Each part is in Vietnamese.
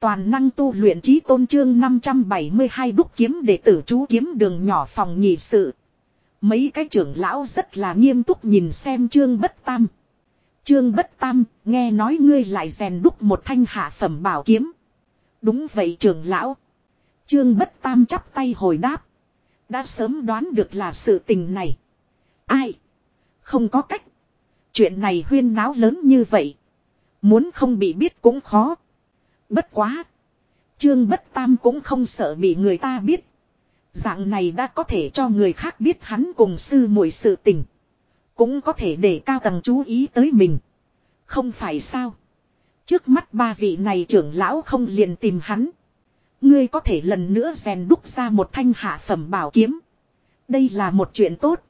Toàn năng tu luyện trí tôn trương 572 đúc kiếm để tử chú kiếm đường nhỏ phòng nhị sự. Mấy cái trưởng lão rất là nghiêm túc nhìn xem trương bất tam. Trương bất tam, nghe nói ngươi lại rèn đúc một thanh hạ phẩm bảo kiếm. Đúng vậy trưởng lão. Trương bất tam chắp tay hồi đáp. Đã sớm đoán được là sự tình này. Ai? Không có cách. Chuyện này huyên náo lớn như vậy. Muốn không bị biết cũng khó. Bất quá. Trương bất tam cũng không sợ bị người ta biết. Dạng này đã có thể cho người khác biết hắn cùng sư muội sự tình. Cũng có thể để cao tầng chú ý tới mình. Không phải sao. Trước mắt ba vị này trưởng lão không liền tìm hắn. Ngươi có thể lần nữa rèn đúc ra một thanh hạ phẩm bảo kiếm. Đây là một chuyện tốt.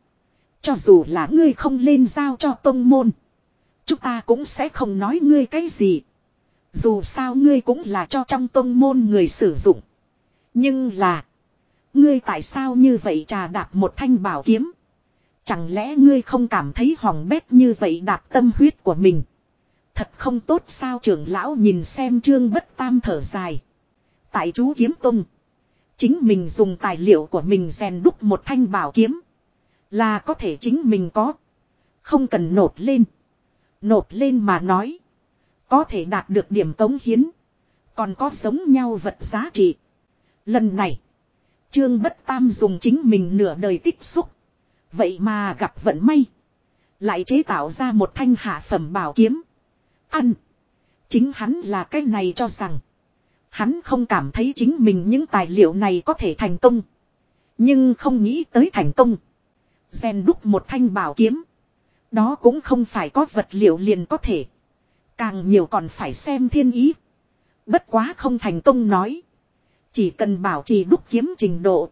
Cho dù là ngươi không lên giao cho tông môn. Chúng ta cũng sẽ không nói ngươi cái gì. Dù sao ngươi cũng là cho trong tông môn người sử dụng. Nhưng là. Ngươi tại sao như vậy trà đạp một thanh bảo kiếm. Chẳng lẽ ngươi không cảm thấy hỏng bét như vậy đạp tâm huyết của mình. Thật không tốt sao trưởng lão nhìn xem trương bất tam thở dài. Tại chú kiếm tung. Chính mình dùng tài liệu của mình rèn đúc một thanh bảo kiếm. Là có thể chính mình có. Không cần nộp lên. Nộp lên mà nói. Có thể đạt được điểm tống hiến. Còn có sống nhau vật giá trị. Lần này. Trương Bất Tam dùng chính mình nửa đời tích xúc. Vậy mà gặp vận may. Lại chế tạo ra một thanh hạ phẩm bảo kiếm. Ăn. Chính hắn là cái này cho rằng. Hắn không cảm thấy chính mình những tài liệu này có thể thành công. Nhưng không nghĩ tới thành công. Gen đúc một thanh bảo kiếm. Đó cũng không phải có vật liệu liền có thể. Càng nhiều còn phải xem thiên ý. Bất quá không thành công nói. Chỉ cần bảo trì đúc kiếm trình độ.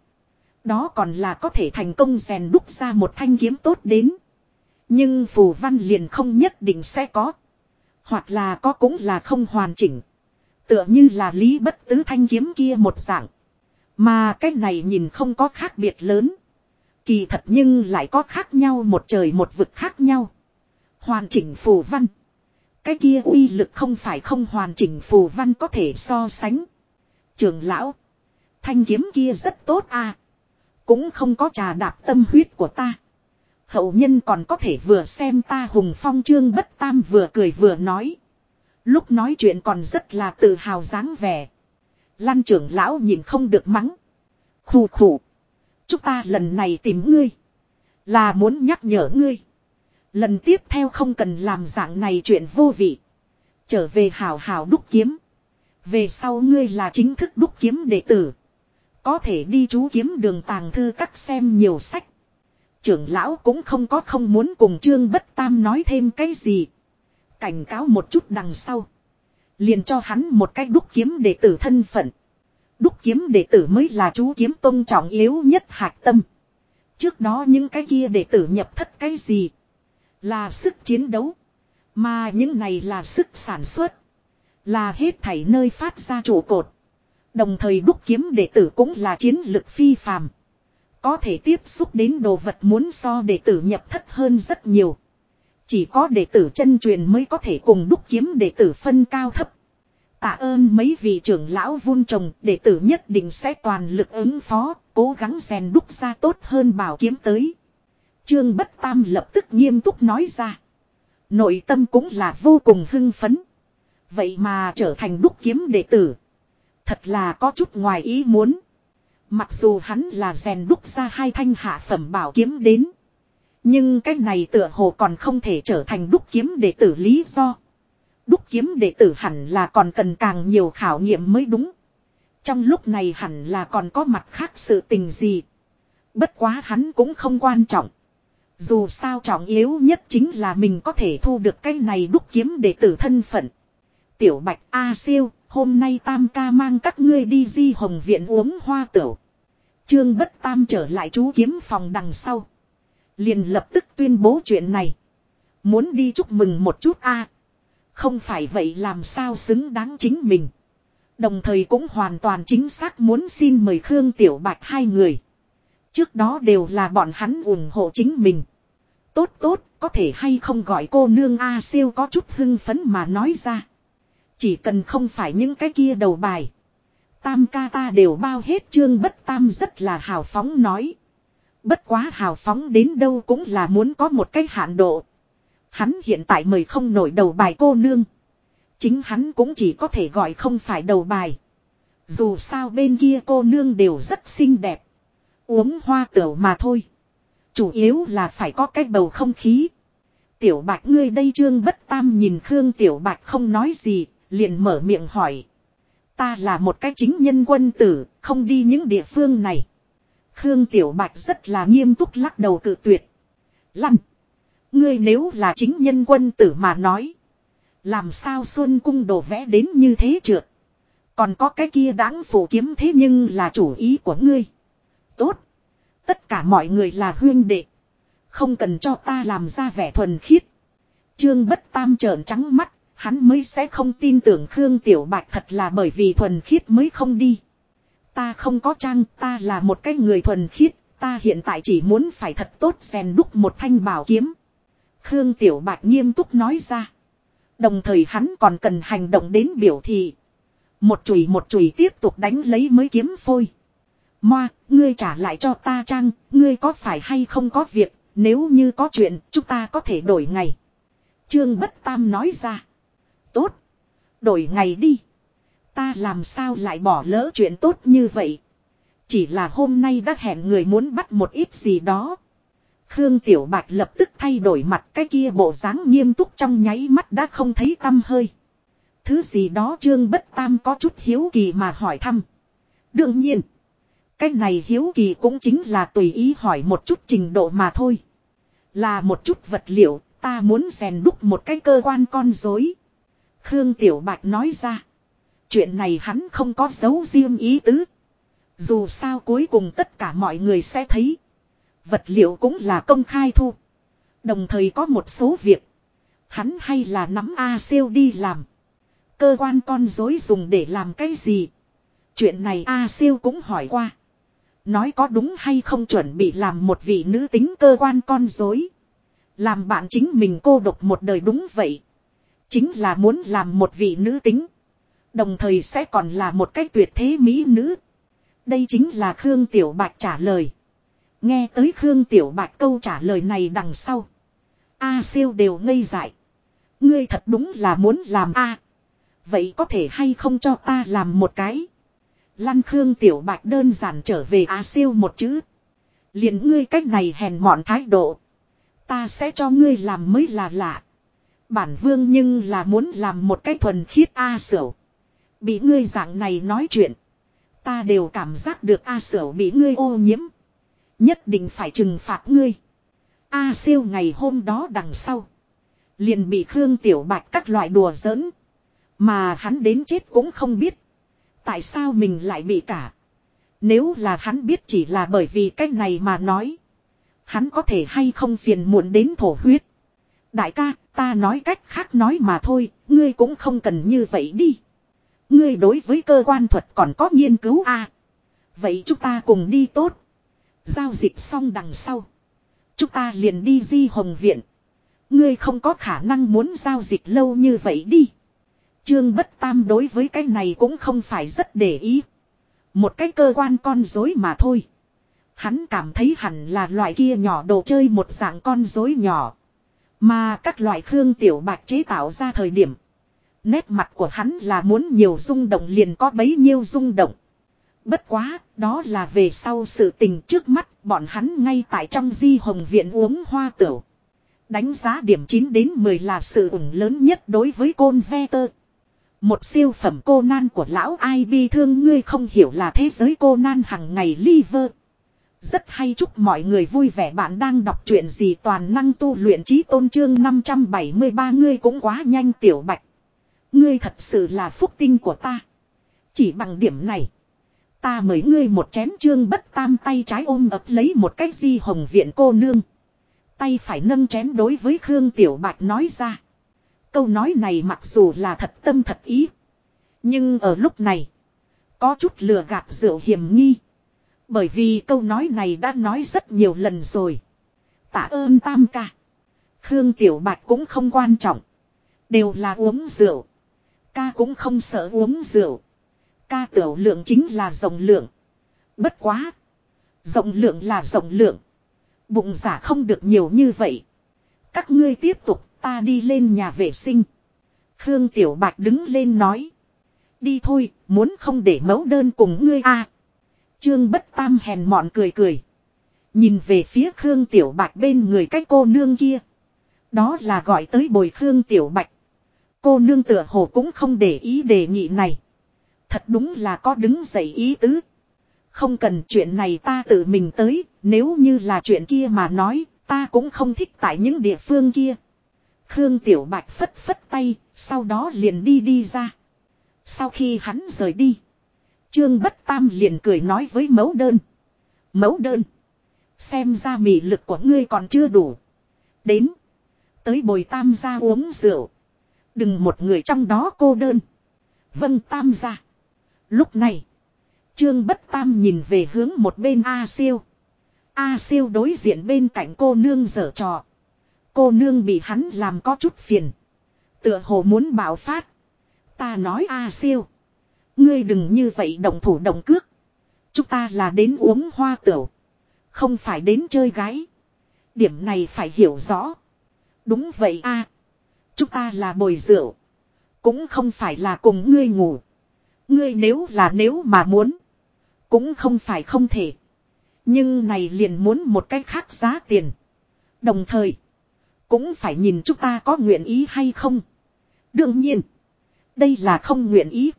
Đó còn là có thể thành công rèn đúc ra một thanh kiếm tốt đến. Nhưng phù văn liền không nhất định sẽ có. Hoặc là có cũng là không hoàn chỉnh. Tựa như là lý bất tứ thanh kiếm kia một dạng. Mà cái này nhìn không có khác biệt lớn. Kỳ thật nhưng lại có khác nhau một trời một vực khác nhau. Hoàn chỉnh phù văn. Cái kia uy lực không phải không hoàn chỉnh phù văn có thể so sánh. Trường lão. Thanh kiếm kia rất tốt à. Cũng không có trà đạp tâm huyết của ta. Hậu nhân còn có thể vừa xem ta hùng phong trương bất tam vừa cười vừa nói. Lúc nói chuyện còn rất là tự hào dáng vẻ. Lan trưởng lão nhìn không được mắng. Khù khù. Chúng ta lần này tìm ngươi. Là muốn nhắc nhở ngươi. Lần tiếp theo không cần làm dạng này chuyện vô vị. Trở về hào hào đúc kiếm. Về sau ngươi là chính thức đúc kiếm đệ tử. Có thể đi chú kiếm đường tàng thư các xem nhiều sách. Trưởng lão cũng không có không muốn cùng Trương Bất Tam nói thêm cái gì. Cảnh cáo một chút đằng sau. Liền cho hắn một cách đúc kiếm đệ tử thân phận. Đúc kiếm đệ tử mới là chú kiếm tôn trọng yếu nhất hạt tâm. Trước đó những cái kia đệ tử nhập thất cái gì. Là sức chiến đấu. Mà những này là sức sản xuất. Là hết thảy nơi phát ra trụ cột. Đồng thời đúc kiếm đệ tử cũng là chiến lực phi phàm. Có thể tiếp xúc đến đồ vật muốn so đệ tử nhập thất hơn rất nhiều. Chỉ có đệ tử chân truyền mới có thể cùng đúc kiếm đệ tử phân cao thấp. Tạ ơn mấy vị trưởng lão vun trồng, đệ tử nhất định sẽ toàn lực ứng phó, cố gắng rèn đúc ra tốt hơn bảo kiếm tới. Trương Bất Tam lập tức nghiêm túc nói ra. Nội tâm cũng là vô cùng hưng phấn. Vậy mà trở thành đúc kiếm đệ tử. Thật là có chút ngoài ý muốn. Mặc dù hắn là rèn đúc ra hai thanh hạ phẩm bảo kiếm đến. Nhưng cái này tựa hồ còn không thể trở thành đúc kiếm đệ tử lý do. Đúc kiếm đệ tử hẳn là còn cần càng nhiều khảo nghiệm mới đúng. Trong lúc này hẳn là còn có mặt khác sự tình gì. Bất quá hắn cũng không quan trọng. Dù sao trọng yếu nhất chính là mình có thể thu được cái này đúc kiếm để tử thân phận. Tiểu Bạch A siêu, hôm nay Tam ca mang các ngươi đi di hồng viện uống hoa tửu. Trương Bất Tam trở lại chú kiếm phòng đằng sau. Liền lập tức tuyên bố chuyện này. Muốn đi chúc mừng một chút a Không phải vậy làm sao xứng đáng chính mình. Đồng thời cũng hoàn toàn chính xác muốn xin mời Khương Tiểu Bạch hai người. Trước đó đều là bọn hắn ủng hộ chính mình. Tốt tốt, có thể hay không gọi cô nương A siêu có chút hưng phấn mà nói ra. Chỉ cần không phải những cái kia đầu bài. Tam ca ta đều bao hết chương bất tam rất là hào phóng nói. Bất quá hào phóng đến đâu cũng là muốn có một cái hạn độ. Hắn hiện tại mời không nổi đầu bài cô nương. Chính hắn cũng chỉ có thể gọi không phải đầu bài. Dù sao bên kia cô nương đều rất xinh đẹp. Uống hoa tửu mà thôi. Chủ yếu là phải có cái bầu không khí. Tiểu bạch ngươi đây trương bất tam nhìn Khương tiểu bạch không nói gì, liền mở miệng hỏi. Ta là một cái chính nhân quân tử, không đi những địa phương này. Khương tiểu bạch rất là nghiêm túc lắc đầu cự tuyệt. Lăn. Ngươi nếu là chính nhân quân tử mà nói. Làm sao Xuân Cung đổ vẽ đến như thế trượt. Còn có cái kia đáng phủ kiếm thế nhưng là chủ ý của ngươi. Tốt. Tất cả mọi người là huyên đệ. Không cần cho ta làm ra vẻ thuần khiết. Trương bất tam trợn trắng mắt. Hắn mới sẽ không tin tưởng Khương Tiểu Bạch thật là bởi vì thuần khiết mới không đi. Ta không có trang, ta là một cái người thuần khiết, ta hiện tại chỉ muốn phải thật tốt rèn đúc một thanh bảo kiếm. Khương Tiểu Bạch nghiêm túc nói ra. Đồng thời hắn còn cần hành động đến biểu thị. Một chùy một chùy tiếp tục đánh lấy mới kiếm phôi. Moa, ngươi trả lại cho ta trang, ngươi có phải hay không có việc, nếu như có chuyện, chúng ta có thể đổi ngày. Trương Bất Tam nói ra. Tốt. Đổi ngày đi. Ta làm sao lại bỏ lỡ chuyện tốt như vậy. Chỉ là hôm nay đã hẹn người muốn bắt một ít gì đó. Khương Tiểu Bạch lập tức thay đổi mặt cái kia bộ dáng nghiêm túc trong nháy mắt đã không thấy tâm hơi. Thứ gì đó Trương Bất Tam có chút hiếu kỳ mà hỏi thăm. Đương nhiên. Cái này hiếu kỳ cũng chính là tùy ý hỏi một chút trình độ mà thôi. Là một chút vật liệu, ta muốn rèn đúc một cái cơ quan con dối. Khương Tiểu Bạch nói ra. Chuyện này hắn không có dấu riêng ý tứ. Dù sao cuối cùng tất cả mọi người sẽ thấy. Vật liệu cũng là công khai thu. Đồng thời có một số việc. Hắn hay là nắm A siêu đi làm. Cơ quan con dối dùng để làm cái gì? Chuyện này A siêu cũng hỏi qua. Nói có đúng hay không chuẩn bị làm một vị nữ tính cơ quan con dối. Làm bạn chính mình cô độc một đời đúng vậy. Chính là muốn làm một vị nữ tính. Đồng thời sẽ còn là một cách tuyệt thế mỹ nữ. Đây chính là Khương Tiểu Bạch trả lời. Nghe tới Khương Tiểu Bạch câu trả lời này đằng sau. A siêu đều ngây dại. Ngươi thật đúng là muốn làm A. Vậy có thể hay không cho ta làm một cái. Lăn Khương Tiểu Bạch đơn giản trở về A siêu một chữ. liền ngươi cách này hèn mọn thái độ. Ta sẽ cho ngươi làm mới là lạ. Bản vương nhưng là muốn làm một cái thuần khiết A sửu. Bị ngươi dạng này nói chuyện. Ta đều cảm giác được A sửu bị ngươi ô nhiễm. Nhất định phải trừng phạt ngươi. A siêu ngày hôm đó đằng sau. Liền bị Khương Tiểu Bạch các loại đùa giỡn. Mà hắn đến chết cũng không biết. Tại sao mình lại bị cả. Nếu là hắn biết chỉ là bởi vì cách này mà nói. Hắn có thể hay không phiền muộn đến thổ huyết. Đại ca, ta nói cách khác nói mà thôi, ngươi cũng không cần như vậy đi. Ngươi đối với cơ quan thuật còn có nghiên cứu à. Vậy chúng ta cùng đi tốt. Giao dịch xong đằng sau. Chúng ta liền đi di hồng viện. Ngươi không có khả năng muốn giao dịch lâu như vậy đi. Trương Bất Tam đối với cái này cũng không phải rất để ý. Một cái cơ quan con dối mà thôi. Hắn cảm thấy hẳn là loại kia nhỏ đồ chơi một dạng con dối nhỏ. Mà các loại khương tiểu bạch chế tạo ra thời điểm. Nét mặt của hắn là muốn nhiều rung động liền có bấy nhiêu rung động. Bất quá, đó là về sau sự tình trước mắt bọn hắn ngay tại trong di hồng viện uống hoa tửu. Đánh giá điểm 9 đến 10 là sự ủng lớn nhất đối với côn ve tơ. Một siêu phẩm cô nan của lão ai bi thương ngươi không hiểu là thế giới cô nan hằng ngày liver. Rất hay chúc mọi người vui vẻ bạn đang đọc truyện gì toàn năng tu luyện trí tôn trương 573 ngươi cũng quá nhanh tiểu bạch. Ngươi thật sự là phúc tinh của ta. Chỉ bằng điểm này. Ta mời ngươi một chén trương bất tam tay trái ôm ập lấy một cách di hồng viện cô nương. Tay phải nâng chén đối với Khương Tiểu Bạch nói ra. Câu nói này mặc dù là thật tâm thật ý. Nhưng ở lúc này. Có chút lừa gạt rượu hiểm nghi. Bởi vì câu nói này đã nói rất nhiều lần rồi. Tạ ơn tam ca. Khương Tiểu Bạch cũng không quan trọng. Đều là uống rượu. Ca cũng không sợ uống rượu. Ca tiểu lượng chính là rộng lượng. Bất quá. Rộng lượng là rộng lượng. Bụng giả không được nhiều như vậy. Các ngươi tiếp tục ta đi lên nhà vệ sinh. Khương Tiểu Bạch đứng lên nói. Đi thôi, muốn không để mẫu đơn cùng ngươi a Trương Bất Tam hèn mọn cười cười. Nhìn về phía Khương Tiểu Bạch bên người cái cô nương kia. Đó là gọi tới bồi Khương Tiểu Bạch. Cô nương tựa hồ cũng không để ý đề nghị này. Thật đúng là có đứng dậy ý tứ. Không cần chuyện này ta tự mình tới, nếu như là chuyện kia mà nói, ta cũng không thích tại những địa phương kia. Khương Tiểu Bạch phất phất tay, sau đó liền đi đi ra. Sau khi hắn rời đi, Trương Bất Tam liền cười nói với mẫu đơn. Mẫu đơn, xem ra mị lực của ngươi còn chưa đủ. Đến, tới bồi tam gia uống rượu. Đừng một người trong đó cô đơn. Vâng tam gia. Lúc này, Trương Bất Tam nhìn về hướng một bên A Siêu. A Siêu đối diện bên cạnh cô nương dở trò. Cô nương bị hắn làm có chút phiền. Tựa hồ muốn bảo phát. Ta nói A Siêu. Ngươi đừng như vậy động thủ động cước. Chúng ta là đến uống hoa tửu. Không phải đến chơi gái. Điểm này phải hiểu rõ. Đúng vậy a Chúng ta là bồi rượu. Cũng không phải là cùng ngươi ngủ. Ngươi nếu là nếu mà muốn. Cũng không phải không thể. Nhưng này liền muốn một cách khác giá tiền. Đồng thời. Cũng phải nhìn chúng ta có nguyện ý hay không. Đương nhiên. Đây là không nguyện ý.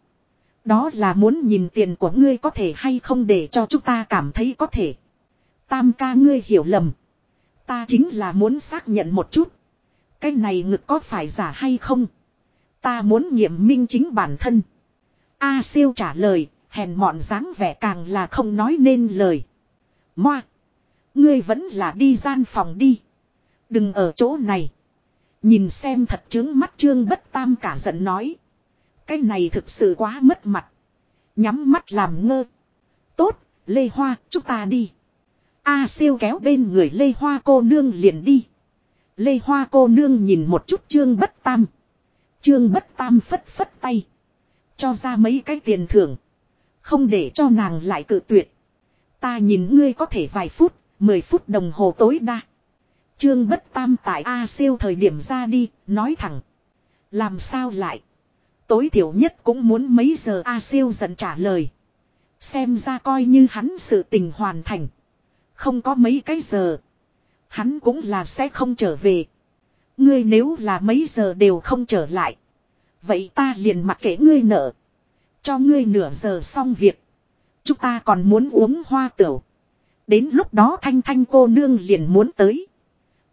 Đó là muốn nhìn tiền của ngươi có thể hay không để cho chúng ta cảm thấy có thể. Tam ca ngươi hiểu lầm. Ta chính là muốn xác nhận một chút. Cái này ngực có phải giả hay không? Ta muốn nghiệm minh chính bản thân. A siêu trả lời, hèn mọn dáng vẻ càng là không nói nên lời. Moa! Ngươi vẫn là đi gian phòng đi. Đừng ở chỗ này. Nhìn xem thật chứng mắt trương bất tam cả giận nói. Cái này thực sự quá mất mặt. Nhắm mắt làm ngơ. Tốt, Lê Hoa, chúng ta đi. A siêu kéo bên người Lê Hoa cô nương liền đi. Lê Hoa cô nương nhìn một chút trương bất tam. Trương bất tam phất phất tay. Cho ra mấy cái tiền thưởng. Không để cho nàng lại cự tuyệt. Ta nhìn ngươi có thể vài phút, 10 phút đồng hồ tối đa. Trương bất tam tại A siêu thời điểm ra đi, nói thẳng. Làm sao lại? Tối thiểu nhất cũng muốn mấy giờ A siêu dần trả lời. Xem ra coi như hắn sự tình hoàn thành. Không có mấy cái giờ. Hắn cũng là sẽ không trở về. Ngươi nếu là mấy giờ đều không trở lại. Vậy ta liền mặc kệ ngươi nợ. Cho ngươi nửa giờ xong việc. Chúng ta còn muốn uống hoa tửu. Đến lúc đó thanh thanh cô nương liền muốn tới.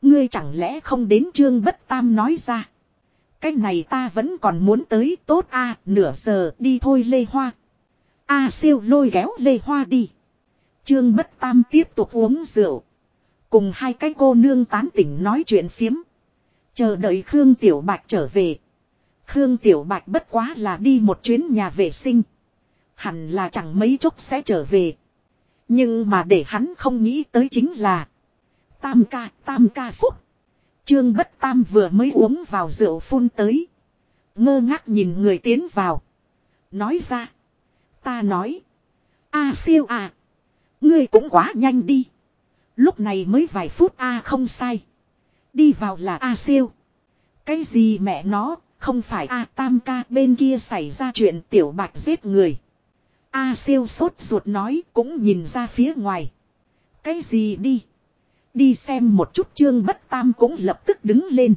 Ngươi chẳng lẽ không đến trương bất tam nói ra. Cái này ta vẫn còn muốn tới, tốt a, nửa giờ đi thôi lê hoa. A siêu lôi kéo lê hoa đi. Trương bất tam tiếp tục uống rượu. Cùng hai cái cô nương tán tỉnh nói chuyện phiếm. Chờ đợi Khương Tiểu Bạch trở về. Khương Tiểu Bạch bất quá là đi một chuyến nhà vệ sinh. Hẳn là chẳng mấy chốc sẽ trở về. Nhưng mà để hắn không nghĩ tới chính là. Tam ca, tam ca phúc. Trương bất tam vừa mới uống vào rượu phun tới. Ngơ ngác nhìn người tiến vào. Nói ra. Ta nói. A siêu à. Ngươi cũng quá nhanh đi. Lúc này mới vài phút A không sai. Đi vào là A siêu. Cái gì mẹ nó, không phải A tam ca bên kia xảy ra chuyện tiểu bạch giết người. A siêu sốt ruột nói cũng nhìn ra phía ngoài. Cái gì đi. Đi xem một chút trương bất tam cũng lập tức đứng lên.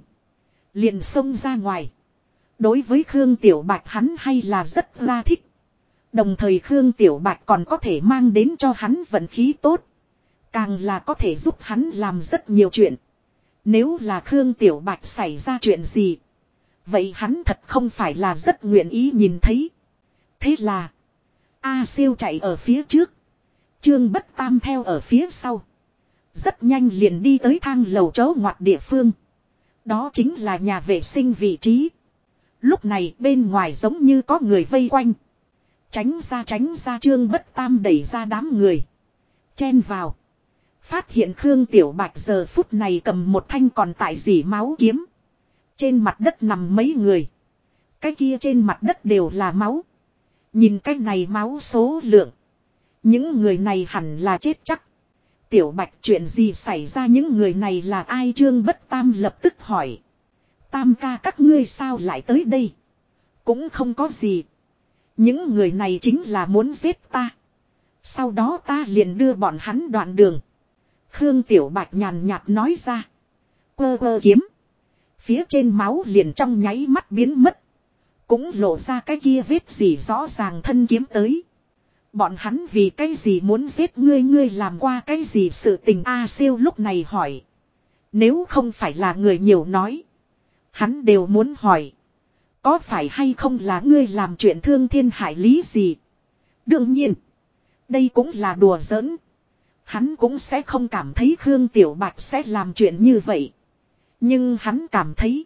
Liền xông ra ngoài. Đối với Khương Tiểu Bạch hắn hay là rất la thích. Đồng thời Khương Tiểu Bạch còn có thể mang đến cho hắn vận khí tốt. Càng là có thể giúp hắn làm rất nhiều chuyện. Nếu là Khương Tiểu Bạch xảy ra chuyện gì. Vậy hắn thật không phải là rất nguyện ý nhìn thấy. Thế là. A siêu chạy ở phía trước. Trương Bất Tam theo ở phía sau. Rất nhanh liền đi tới thang lầu chỗ ngoặt địa phương. Đó chính là nhà vệ sinh vị trí. Lúc này bên ngoài giống như có người vây quanh. Tránh ra tránh ra, trương bất tam đẩy ra đám người. Chen vào. Phát hiện Khương Tiểu Bạch giờ phút này cầm một thanh còn tại dỉ máu kiếm. Trên mặt đất nằm mấy người. Cái kia trên mặt đất đều là máu. Nhìn cái này máu số lượng. Những người này hẳn là chết chắc. Tiểu Bạch chuyện gì xảy ra những người này là ai Trương Bất Tam lập tức hỏi. Tam ca các ngươi sao lại tới đây? Cũng không có gì. Những người này chính là muốn giết ta. Sau đó ta liền đưa bọn hắn đoạn đường. Khương Tiểu Bạch nhàn nhạt nói ra. Quơ quơ kiếm. Phía trên máu liền trong nháy mắt biến mất. Cũng lộ ra cái kia vết gì rõ ràng thân kiếm tới. Bọn hắn vì cái gì muốn giết ngươi ngươi làm qua cái gì sự tình A siêu lúc này hỏi. Nếu không phải là người nhiều nói. Hắn đều muốn hỏi. Có phải hay không là ngươi làm chuyện thương thiên hại lý gì? Đương nhiên. Đây cũng là đùa giỡn. Hắn cũng sẽ không cảm thấy Khương Tiểu Bạch sẽ làm chuyện như vậy. Nhưng hắn cảm thấy.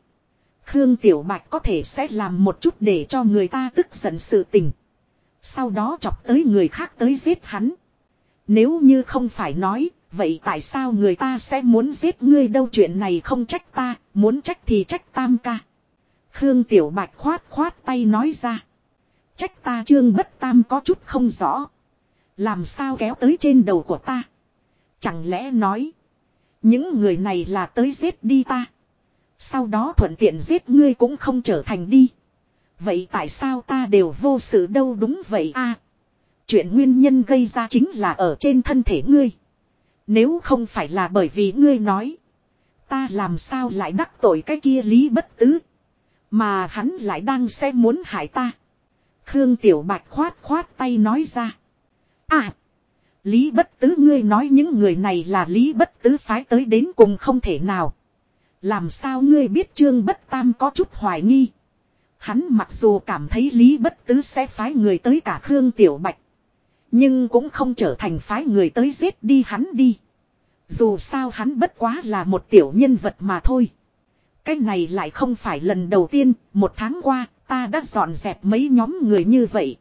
Khương Tiểu Bạch có thể sẽ làm một chút để cho người ta tức giận sự tình. Sau đó chọc tới người khác tới giết hắn. Nếu như không phải nói, vậy tại sao người ta sẽ muốn giết ngươi đâu chuyện này không trách ta, muốn trách thì trách tam ca. Khương Tiểu Bạch khoát khoát tay nói ra. Trách ta trương bất tam có chút không rõ. Làm sao kéo tới trên đầu của ta. Chẳng lẽ nói. Những người này là tới giết đi ta. Sau đó thuận tiện giết ngươi cũng không trở thành đi. Vậy tại sao ta đều vô sự đâu đúng vậy a? chuyện nguyên nhân gây ra chính là ở trên thân thể ngươi. Nếu không phải là bởi vì ngươi nói. Ta làm sao lại đắc tội cái kia lý bất tứ. Mà hắn lại đang sẽ muốn hại ta. Khương Tiểu Bạch khoát khoát tay nói ra. À. Lý bất tứ, ngươi nói những người này là lý bất tứ phái tới đến cùng không thể nào. Làm sao ngươi biết trương bất tam có chút hoài nghi. Hắn mặc dù cảm thấy lý bất tứ sẽ phái người tới cả Khương Tiểu Bạch. Nhưng cũng không trở thành phái người tới giết đi hắn đi. Dù sao hắn bất quá là một tiểu nhân vật mà thôi. Cái này lại không phải lần đầu tiên, một tháng qua, ta đã dọn dẹp mấy nhóm người như vậy.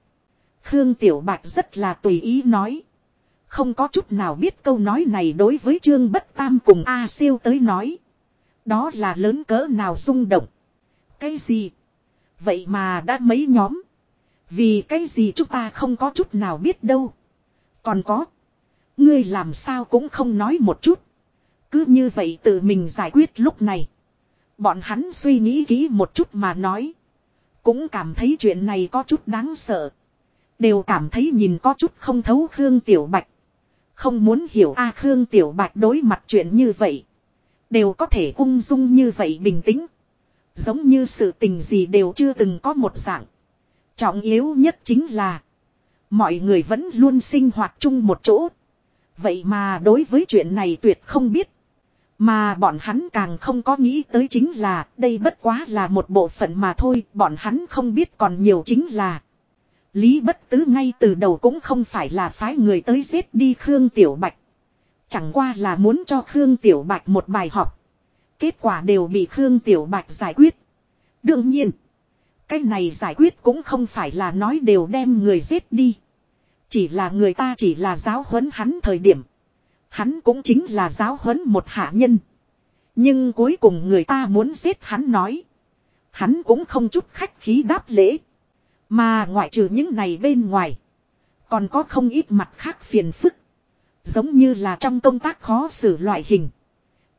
Khương Tiểu Bạch rất là tùy ý nói. Không có chút nào biết câu nói này đối với Trương Bất Tam cùng A siêu tới nói. Đó là lớn cỡ nào rung động. Cái gì? Vậy mà đã mấy nhóm. Vì cái gì chúng ta không có chút nào biết đâu. Còn có. Ngươi làm sao cũng không nói một chút. Cứ như vậy tự mình giải quyết lúc này. Bọn hắn suy nghĩ kỹ một chút mà nói. Cũng cảm thấy chuyện này có chút đáng sợ. Đều cảm thấy nhìn có chút không thấu Khương Tiểu Bạch. Không muốn hiểu a Khương Tiểu Bạch đối mặt chuyện như vậy. Đều có thể ung dung như vậy bình tĩnh. Giống như sự tình gì đều chưa từng có một dạng. Trọng yếu nhất chính là. Mọi người vẫn luôn sinh hoạt chung một chỗ. Vậy mà đối với chuyện này tuyệt không biết. Mà bọn hắn càng không có nghĩ tới chính là đây bất quá là một bộ phận mà thôi. Bọn hắn không biết còn nhiều chính là. Lý bất tứ ngay từ đầu cũng không phải là phái người tới giết đi Khương Tiểu Bạch. Chẳng qua là muốn cho Khương Tiểu Bạch một bài học. Kết quả đều bị Khương Tiểu Bạch giải quyết. Đương nhiên. Cái này giải quyết cũng không phải là nói đều đem người giết đi. Chỉ là người ta chỉ là giáo huấn hắn thời điểm. Hắn cũng chính là giáo huấn một hạ nhân. Nhưng cuối cùng người ta muốn giết hắn nói. Hắn cũng không chút khách khí đáp lễ. Mà ngoại trừ những này bên ngoài. Còn có không ít mặt khác phiền phức. Giống như là trong công tác khó xử loại hình.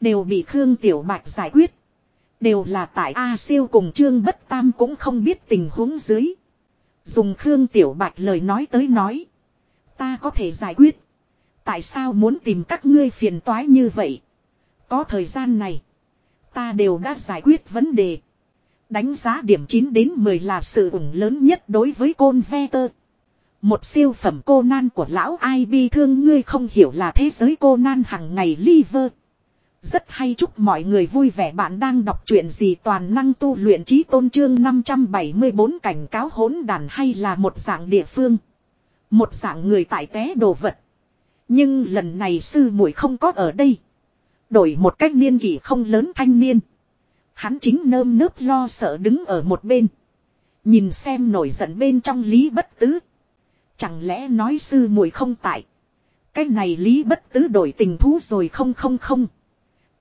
Đều bị Khương Tiểu Bạch giải quyết. Đều là tại A siêu cùng Trương Bất Tam cũng không biết tình huống dưới. Dùng Khương Tiểu Bạch lời nói tới nói. Ta có thể giải quyết. Tại sao muốn tìm các ngươi phiền toái như vậy? Có thời gian này. Ta đều đã giải quyết vấn đề. Đánh giá điểm 9 đến 10 là sự ủng lớn nhất đối với côn ve tơ. Một siêu phẩm cô nan của lão ai bi thương, ngươi không hiểu là thế giới cô nan hằng ngày liver. Rất hay chúc mọi người vui vẻ bạn đang đọc truyện gì toàn năng tu luyện trí tôn trương 574 cảnh cáo hỗn đàn hay là một dạng địa phương. Một dạng người tại té đồ vật. Nhưng lần này sư muội không có ở đây. Đổi một cách niên kỷ không lớn thanh niên. Hắn chính nơm nớp lo sợ đứng ở một bên. Nhìn xem nổi giận bên trong lý bất tứ. Chẳng lẽ nói sư muội không tại. Cái này lý bất tứ đổi tình thú rồi không không không.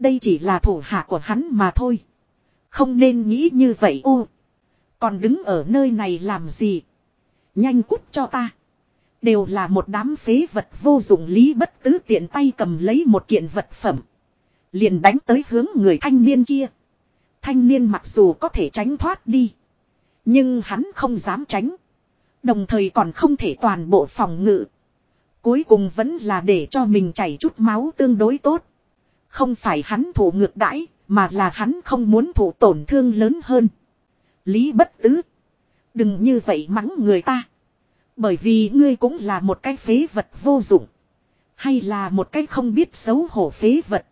Đây chỉ là thủ hạ của hắn mà thôi. Không nên nghĩ như vậy ô. Còn đứng ở nơi này làm gì? Nhanh cút cho ta. Đều là một đám phế vật vô dụng lý bất tứ tiện tay cầm lấy một kiện vật phẩm. Liền đánh tới hướng người thanh niên kia. Thanh niên mặc dù có thể tránh thoát đi. Nhưng hắn không dám tránh. Đồng thời còn không thể toàn bộ phòng ngự. Cuối cùng vẫn là để cho mình chảy chút máu tương đối tốt. Không phải hắn thủ ngược đãi, mà là hắn không muốn thủ tổn thương lớn hơn. Lý bất tứ. Đừng như vậy mắng người ta. Bởi vì ngươi cũng là một cái phế vật vô dụng. Hay là một cái không biết xấu hổ phế vật.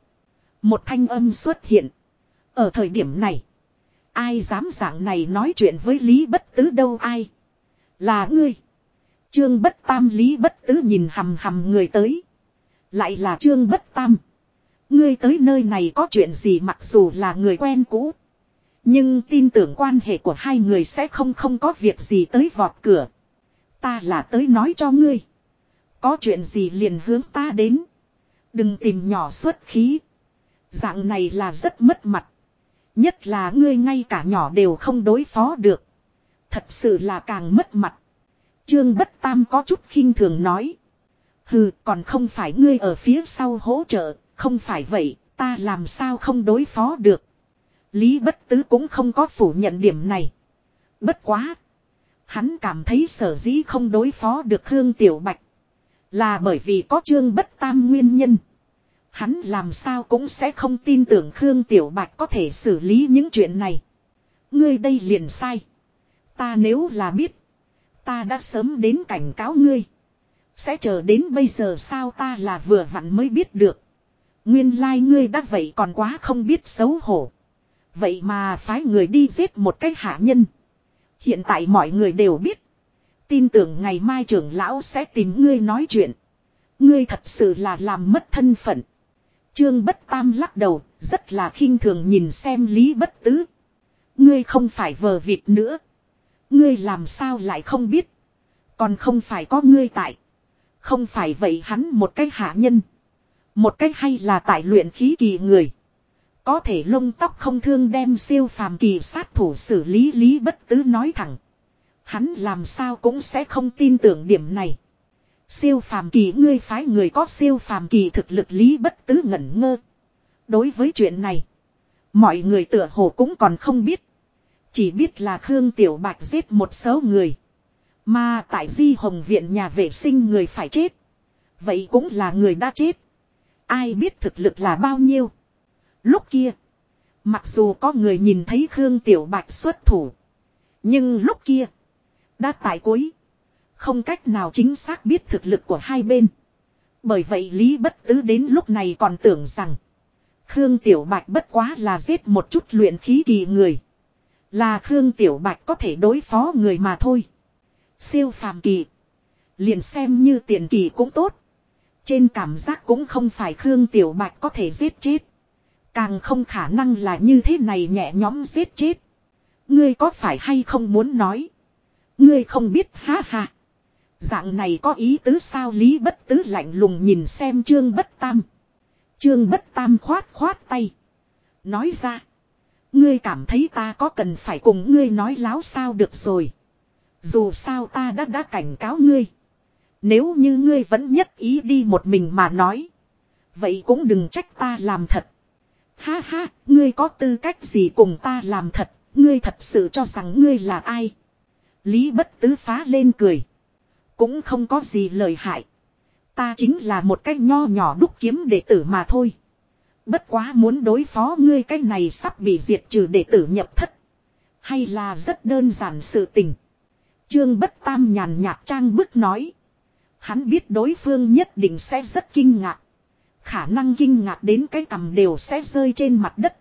Một thanh âm xuất hiện. Ở thời điểm này. Ai dám dạng này nói chuyện với Lý bất tứ đâu ai. Là ngươi. Trương bất tam Lý bất tứ nhìn hầm hầm người tới. Lại là trương bất tam. Ngươi tới nơi này có chuyện gì mặc dù là người quen cũ. Nhưng tin tưởng quan hệ của hai người sẽ không không có việc gì tới vọt cửa. Ta là tới nói cho ngươi. Có chuyện gì liền hướng ta đến. Đừng tìm nhỏ xuất khí. Dạng này là rất mất mặt. Nhất là ngươi ngay cả nhỏ đều không đối phó được. Thật sự là càng mất mặt. Trương Bất Tam có chút khinh thường nói. Hừ, còn không phải ngươi ở phía sau hỗ trợ, không phải vậy, ta làm sao không đối phó được. Lý Bất Tứ cũng không có phủ nhận điểm này. Bất quá. Hắn cảm thấy sở dĩ không đối phó được Khương Tiểu Bạch. Là bởi vì có Trương Bất Tam nguyên nhân. Hắn làm sao cũng sẽ không tin tưởng Khương Tiểu Bạch có thể xử lý những chuyện này. Ngươi đây liền sai. Ta nếu là biết. Ta đã sớm đến cảnh cáo ngươi. Sẽ chờ đến bây giờ sao ta là vừa vặn mới biết được. Nguyên lai like ngươi đã vậy còn quá không biết xấu hổ. Vậy mà phái người đi giết một cái hạ nhân. Hiện tại mọi người đều biết. Tin tưởng ngày mai trưởng lão sẽ tìm ngươi nói chuyện. Ngươi thật sự là làm mất thân phận. Trương Bất Tam lắc đầu, rất là khinh thường nhìn xem Lý Bất Tứ. Ngươi không phải vờ vịt nữa. Ngươi làm sao lại không biết. Còn không phải có ngươi tại. Không phải vậy hắn một cái hạ nhân. Một cách hay là tại luyện khí kỳ người. Có thể lông tóc không thương đem siêu phàm kỳ sát thủ xử lý lý bất tứ nói thẳng. Hắn làm sao cũng sẽ không tin tưởng điểm này. Siêu phàm kỳ ngươi phái người có siêu phàm kỳ thực lực lý bất tứ ngẩn ngơ. Đối với chuyện này. Mọi người tựa hồ cũng còn không biết. Chỉ biết là Khương Tiểu Bạch giết một số người. Mà tại Di Hồng Viện nhà vệ sinh người phải chết. Vậy cũng là người đã chết. Ai biết thực lực là bao nhiêu. Lúc kia. Mặc dù có người nhìn thấy Khương Tiểu Bạch xuất thủ. Nhưng lúc kia. Đã tại cuối. Không cách nào chính xác biết thực lực của hai bên. Bởi vậy Lý Bất Tứ đến lúc này còn tưởng rằng. Khương Tiểu Bạch bất quá là giết một chút luyện khí kỳ người. Là Khương Tiểu Bạch có thể đối phó người mà thôi. Siêu phàm kỳ. Liền xem như tiền kỳ cũng tốt. Trên cảm giác cũng không phải Khương Tiểu Bạch có thể giết chết. Càng không khả năng là như thế này nhẹ nhõm giết chết. Ngươi có phải hay không muốn nói. Ngươi không biết, ha ha. Dạng này có ý tứ sao lý bất tứ lạnh lùng nhìn xem trương bất tam. Trương bất tam khoát khoát tay. Nói ra. Ngươi cảm thấy ta có cần phải cùng ngươi nói láo sao được rồi. Dù sao ta đã đã cảnh cáo ngươi. Nếu như ngươi vẫn nhất ý đi một mình mà nói. Vậy cũng đừng trách ta làm thật. Ha ha, ngươi có tư cách gì cùng ta làm thật, ngươi thật sự cho rằng ngươi là ai. Lý bất tứ phá lên cười. Cũng không có gì lời hại. Ta chính là một cái nho nhỏ đúc kiếm đệ tử mà thôi. Bất quá muốn đối phó ngươi cái này sắp bị diệt trừ đệ tử nhập thất. Hay là rất đơn giản sự tình. Trương bất tam nhàn nhạt trang bức nói. Hắn biết đối phương nhất định sẽ rất kinh ngạc. Khả năng kinh ngạc đến cái cầm đều sẽ rơi trên mặt đất.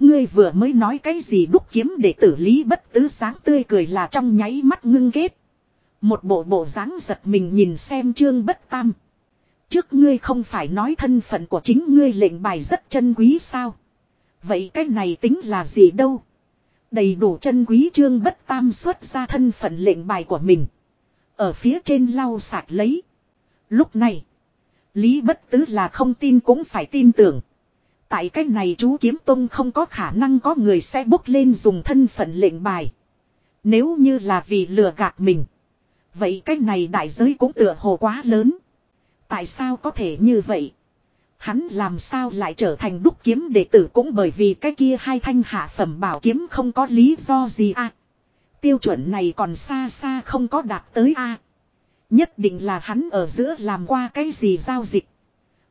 Ngươi vừa mới nói cái gì đúc kiếm để tử lý bất tứ sáng tươi cười là trong nháy mắt ngưng kết. Một bộ bộ dáng giật mình nhìn xem trương bất tam. Trước ngươi không phải nói thân phận của chính ngươi lệnh bài rất chân quý sao. Vậy cái này tính là gì đâu. Đầy đủ chân quý trương bất tam xuất ra thân phận lệnh bài của mình. Ở phía trên lau sạch lấy. Lúc này. Lý bất tứ là không tin cũng phải tin tưởng. Tại cách này chú kiếm tông không có khả năng có người sẽ bốc lên dùng thân phận lệnh bài. Nếu như là vì lừa gạt mình. Vậy cách này đại giới cũng tựa hồ quá lớn. Tại sao có thể như vậy? Hắn làm sao lại trở thành đúc kiếm đệ tử cũng bởi vì cái kia hai thanh hạ phẩm bảo kiếm không có lý do gì à. Tiêu chuẩn này còn xa xa không có đạt tới a Nhất định là hắn ở giữa làm qua cái gì giao dịch.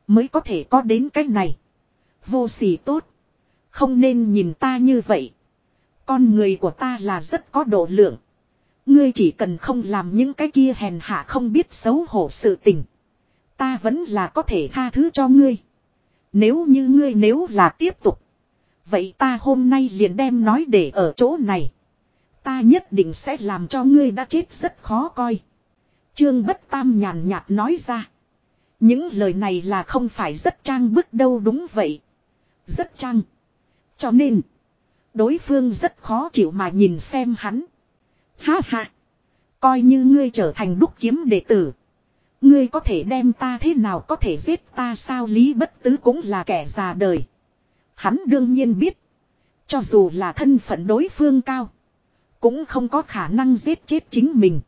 Mới có thể có đến cái này. Vô sỉ tốt. Không nên nhìn ta như vậy. Con người của ta là rất có độ lượng. Ngươi chỉ cần không làm những cái kia hèn hạ không biết xấu hổ sự tình. Ta vẫn là có thể tha thứ cho ngươi. Nếu như ngươi nếu là tiếp tục. Vậy ta hôm nay liền đem nói để ở chỗ này. Ta nhất định sẽ làm cho ngươi đã chết rất khó coi. Trương Bất Tam nhàn nhạt nói ra. Những lời này là không phải rất trang bức đâu đúng vậy. Rất trang. Cho nên. Đối phương rất khó chịu mà nhìn xem hắn. Ha ha. Coi như ngươi trở thành đúc kiếm đệ tử. Ngươi có thể đem ta thế nào có thể giết ta sao lý bất tứ cũng là kẻ già đời. Hắn đương nhiên biết. Cho dù là thân phận đối phương cao. Cũng không có khả năng giết chết chính mình.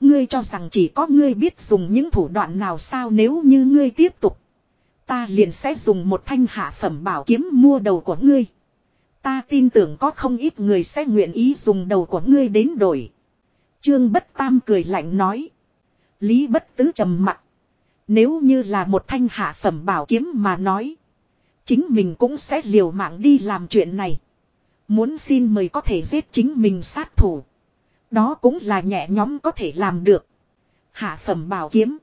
Ngươi cho rằng chỉ có ngươi biết dùng những thủ đoạn nào sao nếu như ngươi tiếp tục. Ta liền sẽ dùng một thanh hạ phẩm bảo kiếm mua đầu của ngươi. Ta tin tưởng có không ít người sẽ nguyện ý dùng đầu của ngươi đến đổi. Trương Bất Tam cười lạnh nói. Lý Bất Tứ trầm mặt. Nếu như là một thanh hạ phẩm bảo kiếm mà nói. Chính mình cũng sẽ liều mạng đi làm chuyện này. Muốn xin mời có thể giết chính mình sát thủ. Đó cũng là nhẹ nhóm có thể làm được. Hạ phẩm bảo kiếm.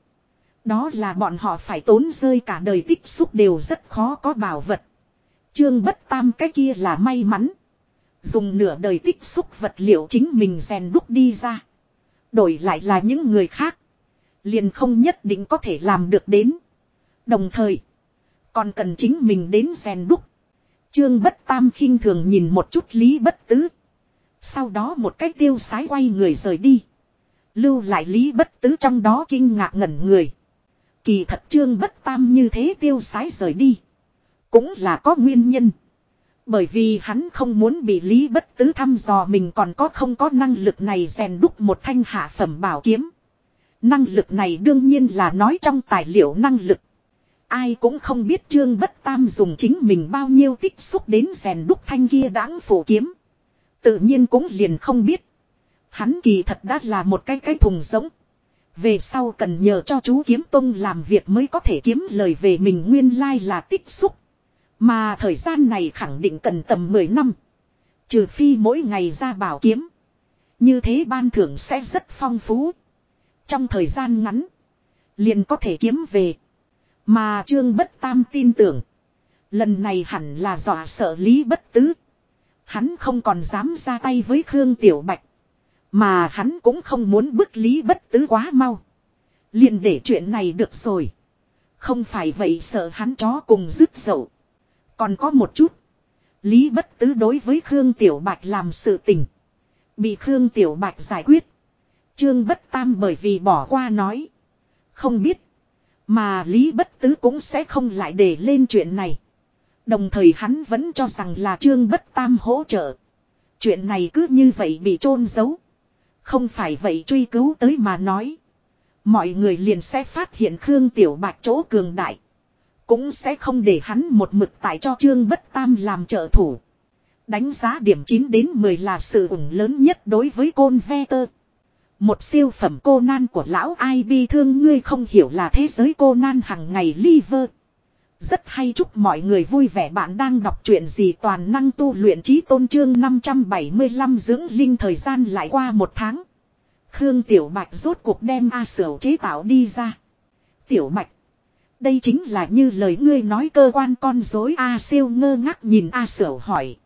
Đó là bọn họ phải tốn rơi cả đời tích xúc đều rất khó có bảo vật. Trương bất tam cái kia là may mắn. Dùng nửa đời tích xúc vật liệu chính mình rèn đúc đi ra. Đổi lại là những người khác. Liền không nhất định có thể làm được đến. Đồng thời. Còn cần chính mình đến rèn đúc. Trương bất tam khinh thường nhìn một chút lý bất tứ. Sau đó một cách tiêu sái quay người rời đi. Lưu lại lý bất tứ trong đó kinh ngạc ngẩn người. Kỳ thật trương bất tam như thế tiêu sái rời đi. Cũng là có nguyên nhân. Bởi vì hắn không muốn bị lý bất tứ thăm dò mình còn có không có năng lực này rèn đúc một thanh hạ phẩm bảo kiếm. Năng lực này đương nhiên là nói trong tài liệu năng lực. Ai cũng không biết trương bất tam dùng chính mình bao nhiêu tích xúc đến rèn đúc thanh kia đáng phổ kiếm. Tự nhiên cũng liền không biết. Hắn kỳ thật đã là một cái cái thùng giống. Về sau cần nhờ cho chú kiếm tông làm việc mới có thể kiếm lời về mình nguyên lai là tích xúc. Mà thời gian này khẳng định cần tầm 10 năm. Trừ phi mỗi ngày ra bảo kiếm. Như thế ban thưởng sẽ rất phong phú. Trong thời gian ngắn. Liền có thể kiếm về. Mà Trương Bất Tam tin tưởng. Lần này hẳn là dọa sợ Lý Bất Tứ. Hắn không còn dám ra tay với Khương Tiểu Bạch. Mà hắn cũng không muốn bức Lý Bất Tứ quá mau. liền để chuyện này được rồi. Không phải vậy sợ hắn chó cùng rứt dậu. Còn có một chút. Lý Bất Tứ đối với Khương Tiểu Bạch làm sự tình. Bị Khương Tiểu Bạch giải quyết. Trương Bất Tam bởi vì bỏ qua nói. Không biết. Mà Lý Bất Tứ cũng sẽ không lại để lên chuyện này. Đồng thời hắn vẫn cho rằng là Trương Bất Tam hỗ trợ. Chuyện này cứ như vậy bị chôn giấu. Không phải vậy truy cứu tới mà nói. Mọi người liền sẽ phát hiện Khương Tiểu Bạch chỗ cường đại. Cũng sẽ không để hắn một mực tại cho Trương Bất Tam làm trợ thủ. Đánh giá điểm 9 đến 10 là sự ủng lớn nhất đối với côn ve tơ. Một siêu phẩm cô nan của lão ai bi thương ngươi không hiểu là thế giới cô nan hằng ngày liver. Rất hay chúc mọi người vui vẻ bạn đang đọc truyện gì toàn năng tu luyện trí tôn trương 575 dưỡng linh thời gian lại qua một tháng. Khương Tiểu Bạch rốt cuộc đem A Sửu chế tạo đi ra. Tiểu Bạch. Đây chính là như lời ngươi nói cơ quan con dối A siêu ngơ ngác nhìn A Sửu hỏi.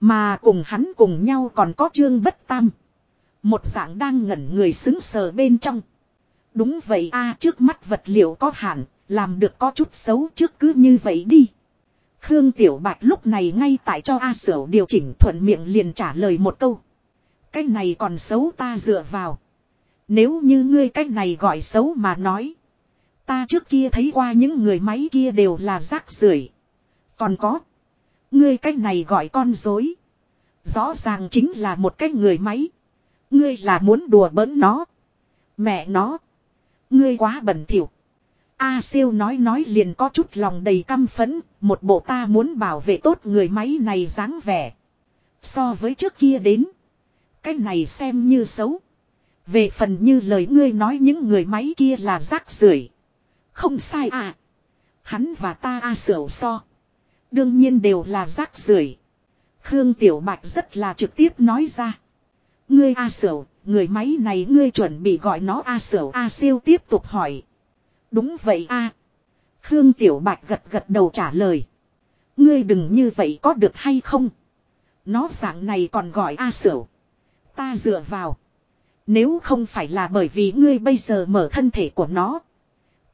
Mà cùng hắn cùng nhau còn có trương bất tam. Một dạng đang ngẩn người xứng sờ bên trong. Đúng vậy a trước mắt vật liệu có hạn, làm được có chút xấu trước cứ như vậy đi. Khương Tiểu Bạch lúc này ngay tại cho A Sở điều chỉnh thuận miệng liền trả lời một câu. Cái này còn xấu ta dựa vào. Nếu như ngươi cái này gọi xấu mà nói. Ta trước kia thấy qua những người máy kia đều là rác rưởi. Còn có. Ngươi cái này gọi con dối. Rõ ràng chính là một cái người máy. Ngươi là muốn đùa bỡn nó. Mẹ nó. Ngươi quá bẩn thỉu. A siêu nói nói liền có chút lòng đầy căm phẫn, một bộ ta muốn bảo vệ tốt người máy này dáng vẻ. So với trước kia đến. Cái này xem như xấu. Về phần như lời ngươi nói những người máy kia là rác rưởi Không sai à. Hắn và ta A sửu so. Đương nhiên đều là rác rưởi Khương Tiểu Bạch rất là trực tiếp nói ra. Ngươi A sửu, người máy này ngươi chuẩn bị gọi nó A sửu A siêu tiếp tục hỏi. Đúng vậy A. Khương Tiểu Bạch gật gật đầu trả lời. Ngươi đừng như vậy có được hay không? Nó dạng này còn gọi A sửu. Ta dựa vào. Nếu không phải là bởi vì ngươi bây giờ mở thân thể của nó.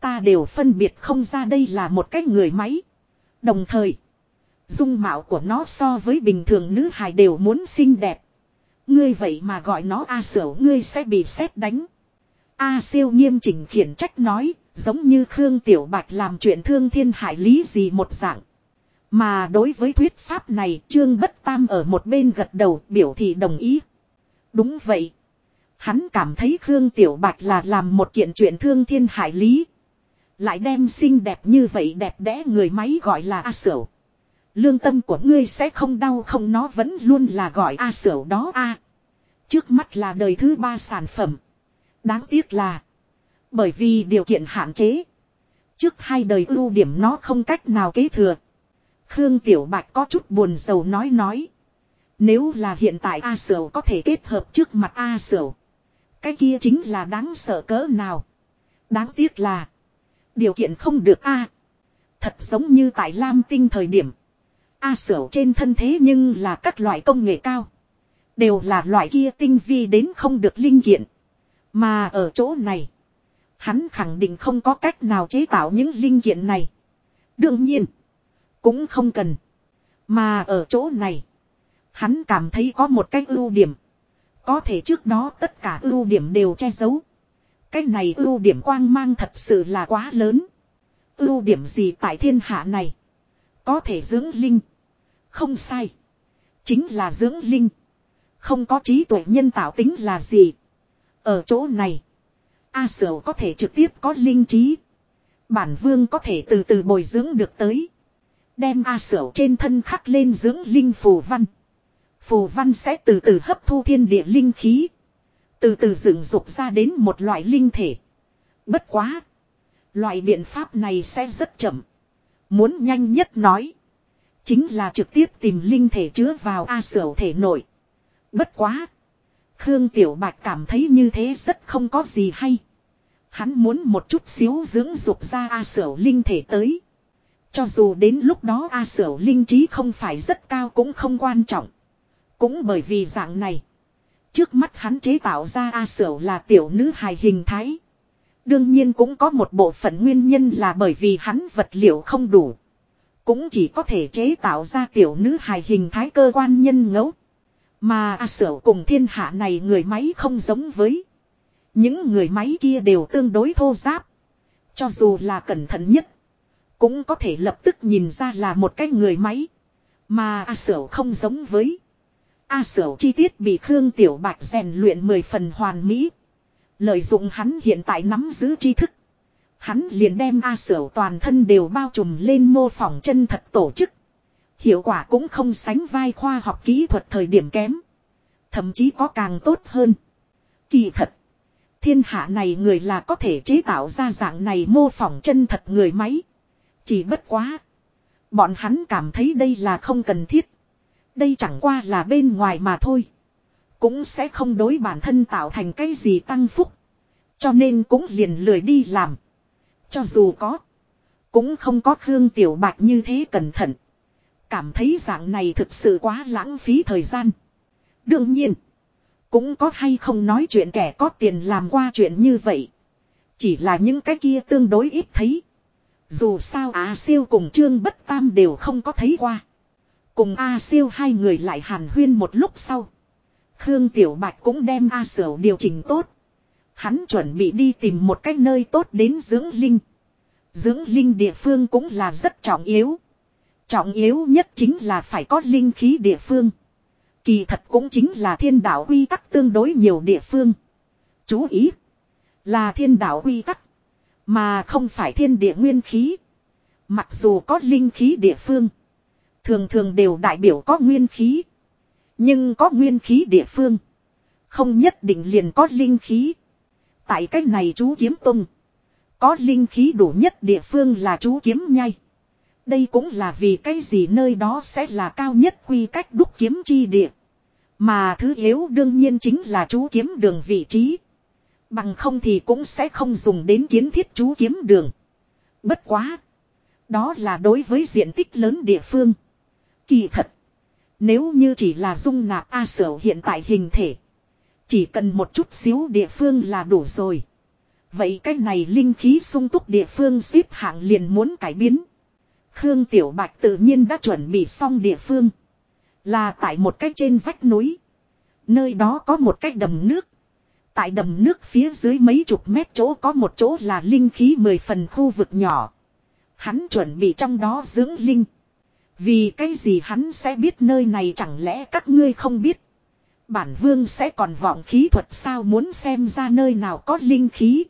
Ta đều phân biệt không ra đây là một cái người máy. Đồng thời. Dung mạo của nó so với bình thường nữ hài đều muốn xinh đẹp. Ngươi vậy mà gọi nó A Sửu ngươi sẽ bị xét đánh. A siêu nghiêm chỉnh khiển trách nói, giống như Khương Tiểu Bạch làm chuyện thương thiên hại lý gì một dạng. Mà đối với thuyết pháp này Trương Bất Tam ở một bên gật đầu biểu thị đồng ý. Đúng vậy. Hắn cảm thấy Khương Tiểu Bạch là làm một kiện chuyện thương thiên hại lý. Lại đem xinh đẹp như vậy đẹp đẽ người máy gọi là A Sửu. Lương tâm của ngươi sẽ không đau, không nó vẫn luôn là gọi A Sửu đó A. Trước mắt là đời thứ ba sản phẩm. Đáng tiếc là. Bởi vì điều kiện hạn chế. Trước hai đời ưu điểm nó không cách nào kế thừa. Khương Tiểu Bạch có chút buồn sầu nói nói. Nếu là hiện tại A Sửu có thể kết hợp trước mặt A Sửu. Cái kia chính là đáng sợ cỡ nào. Đáng tiếc là. Điều kiện không được A. Thật giống như tại Lam Tinh thời điểm. A Sửu trên thân thế nhưng là các loại công nghệ cao. Đều là loại kia tinh vi đến không được linh kiện. Mà ở chỗ này. Hắn khẳng định không có cách nào chế tạo những linh kiện này. Đương nhiên. Cũng không cần. Mà ở chỗ này. Hắn cảm thấy có một cách ưu điểm. Có thể trước đó tất cả ưu điểm đều che giấu. Cái này ưu điểm quang mang thật sự là quá lớn. Ưu điểm gì tại thiên hạ này? Có thể dưỡng linh. Không sai. Chính là dưỡng linh. Không có trí tuệ nhân tạo tính là gì. Ở chỗ này. A Sở có thể trực tiếp có linh trí. Bản vương có thể từ từ bồi dưỡng được tới. Đem A Sở trên thân khắc lên dưỡng linh phù văn. Phù văn sẽ từ từ hấp thu thiên địa linh khí. Từ từ dựng dục ra đến một loại linh thể. Bất quá. Loại biện pháp này sẽ rất chậm. Muốn nhanh nhất nói. Chính là trực tiếp tìm linh thể chứa vào A Sở thể nội. Bất quá. Khương Tiểu Bạch cảm thấy như thế rất không có gì hay. Hắn muốn một chút xíu dưỡng dục ra A Sở linh thể tới. Cho dù đến lúc đó A Sở linh trí không phải rất cao cũng không quan trọng. Cũng bởi vì dạng này. Trước mắt hắn chế tạo ra A Sở là tiểu nữ hài hình thái. Đương nhiên cũng có một bộ phận nguyên nhân là bởi vì hắn vật liệu không đủ. Cũng chỉ có thể chế tạo ra tiểu nữ hài hình thái cơ quan nhân ngẫu. Mà A Sở cùng thiên hạ này người máy không giống với. Những người máy kia đều tương đối thô giáp. Cho dù là cẩn thận nhất. Cũng có thể lập tức nhìn ra là một cái người máy. Mà A Sở không giống với. A Sở chi tiết bị Khương Tiểu Bạch rèn luyện mười phần hoàn mỹ. Lợi dụng hắn hiện tại nắm giữ tri thức. Hắn liền đem A Sở toàn thân đều bao trùm lên mô phỏng chân thật tổ chức. Hiệu quả cũng không sánh vai khoa học kỹ thuật thời điểm kém. Thậm chí có càng tốt hơn. Kỳ thật. Thiên hạ này người là có thể chế tạo ra dạng này mô phỏng chân thật người máy. Chỉ bất quá. Bọn hắn cảm thấy đây là không cần thiết. Đây chẳng qua là bên ngoài mà thôi. Cũng sẽ không đối bản thân tạo thành cái gì tăng phúc. Cho nên cũng liền lười đi làm. Cho dù có. Cũng không có Khương Tiểu Bạch như thế cẩn thận. Cảm thấy dạng này thực sự quá lãng phí thời gian. Đương nhiên. Cũng có hay không nói chuyện kẻ có tiền làm qua chuyện như vậy. Chỉ là những cái kia tương đối ít thấy. Dù sao A siêu cùng Trương Bất Tam đều không có thấy qua. Cùng A siêu hai người lại hàn huyên một lúc sau. Khương Tiểu Bạch cũng đem A Sửu điều chỉnh tốt. Hắn chuẩn bị đi tìm một cái nơi tốt đến dưỡng linh. Dưỡng linh địa phương cũng là rất trọng yếu. Trọng yếu nhất chính là phải có linh khí địa phương. Kỳ thật cũng chính là thiên đạo quy tắc tương đối nhiều địa phương. Chú ý. Là thiên đạo quy tắc. Mà không phải thiên địa nguyên khí. Mặc dù có linh khí địa phương. Thường thường đều đại biểu có nguyên khí. Nhưng có nguyên khí địa phương. Không nhất định liền có linh khí. Tại cách này chú kiếm tung. Có linh khí đủ nhất địa phương là chú kiếm nhai. Đây cũng là vì cái gì nơi đó sẽ là cao nhất quy cách đúc kiếm chi địa. Mà thứ yếu đương nhiên chính là chú kiếm đường vị trí. Bằng không thì cũng sẽ không dùng đến kiến thiết chú kiếm đường. Bất quá. Đó là đối với diện tích lớn địa phương. Kỳ thật. Nếu như chỉ là dung nạp A sở hiện tại hình thể. Chỉ cần một chút xíu địa phương là đủ rồi. Vậy cái này linh khí sung túc địa phương xếp hạng liền muốn cải biến. Khương Tiểu Bạch tự nhiên đã chuẩn bị xong địa phương. Là tại một cách trên vách núi. Nơi đó có một cái đầm nước. Tại đầm nước phía dưới mấy chục mét chỗ có một chỗ là linh khí mười phần khu vực nhỏ. Hắn chuẩn bị trong đó dưỡng linh. Vì cái gì hắn sẽ biết nơi này chẳng lẽ các ngươi không biết. Bản vương sẽ còn vọng khí thuật sao muốn xem ra nơi nào có linh khí.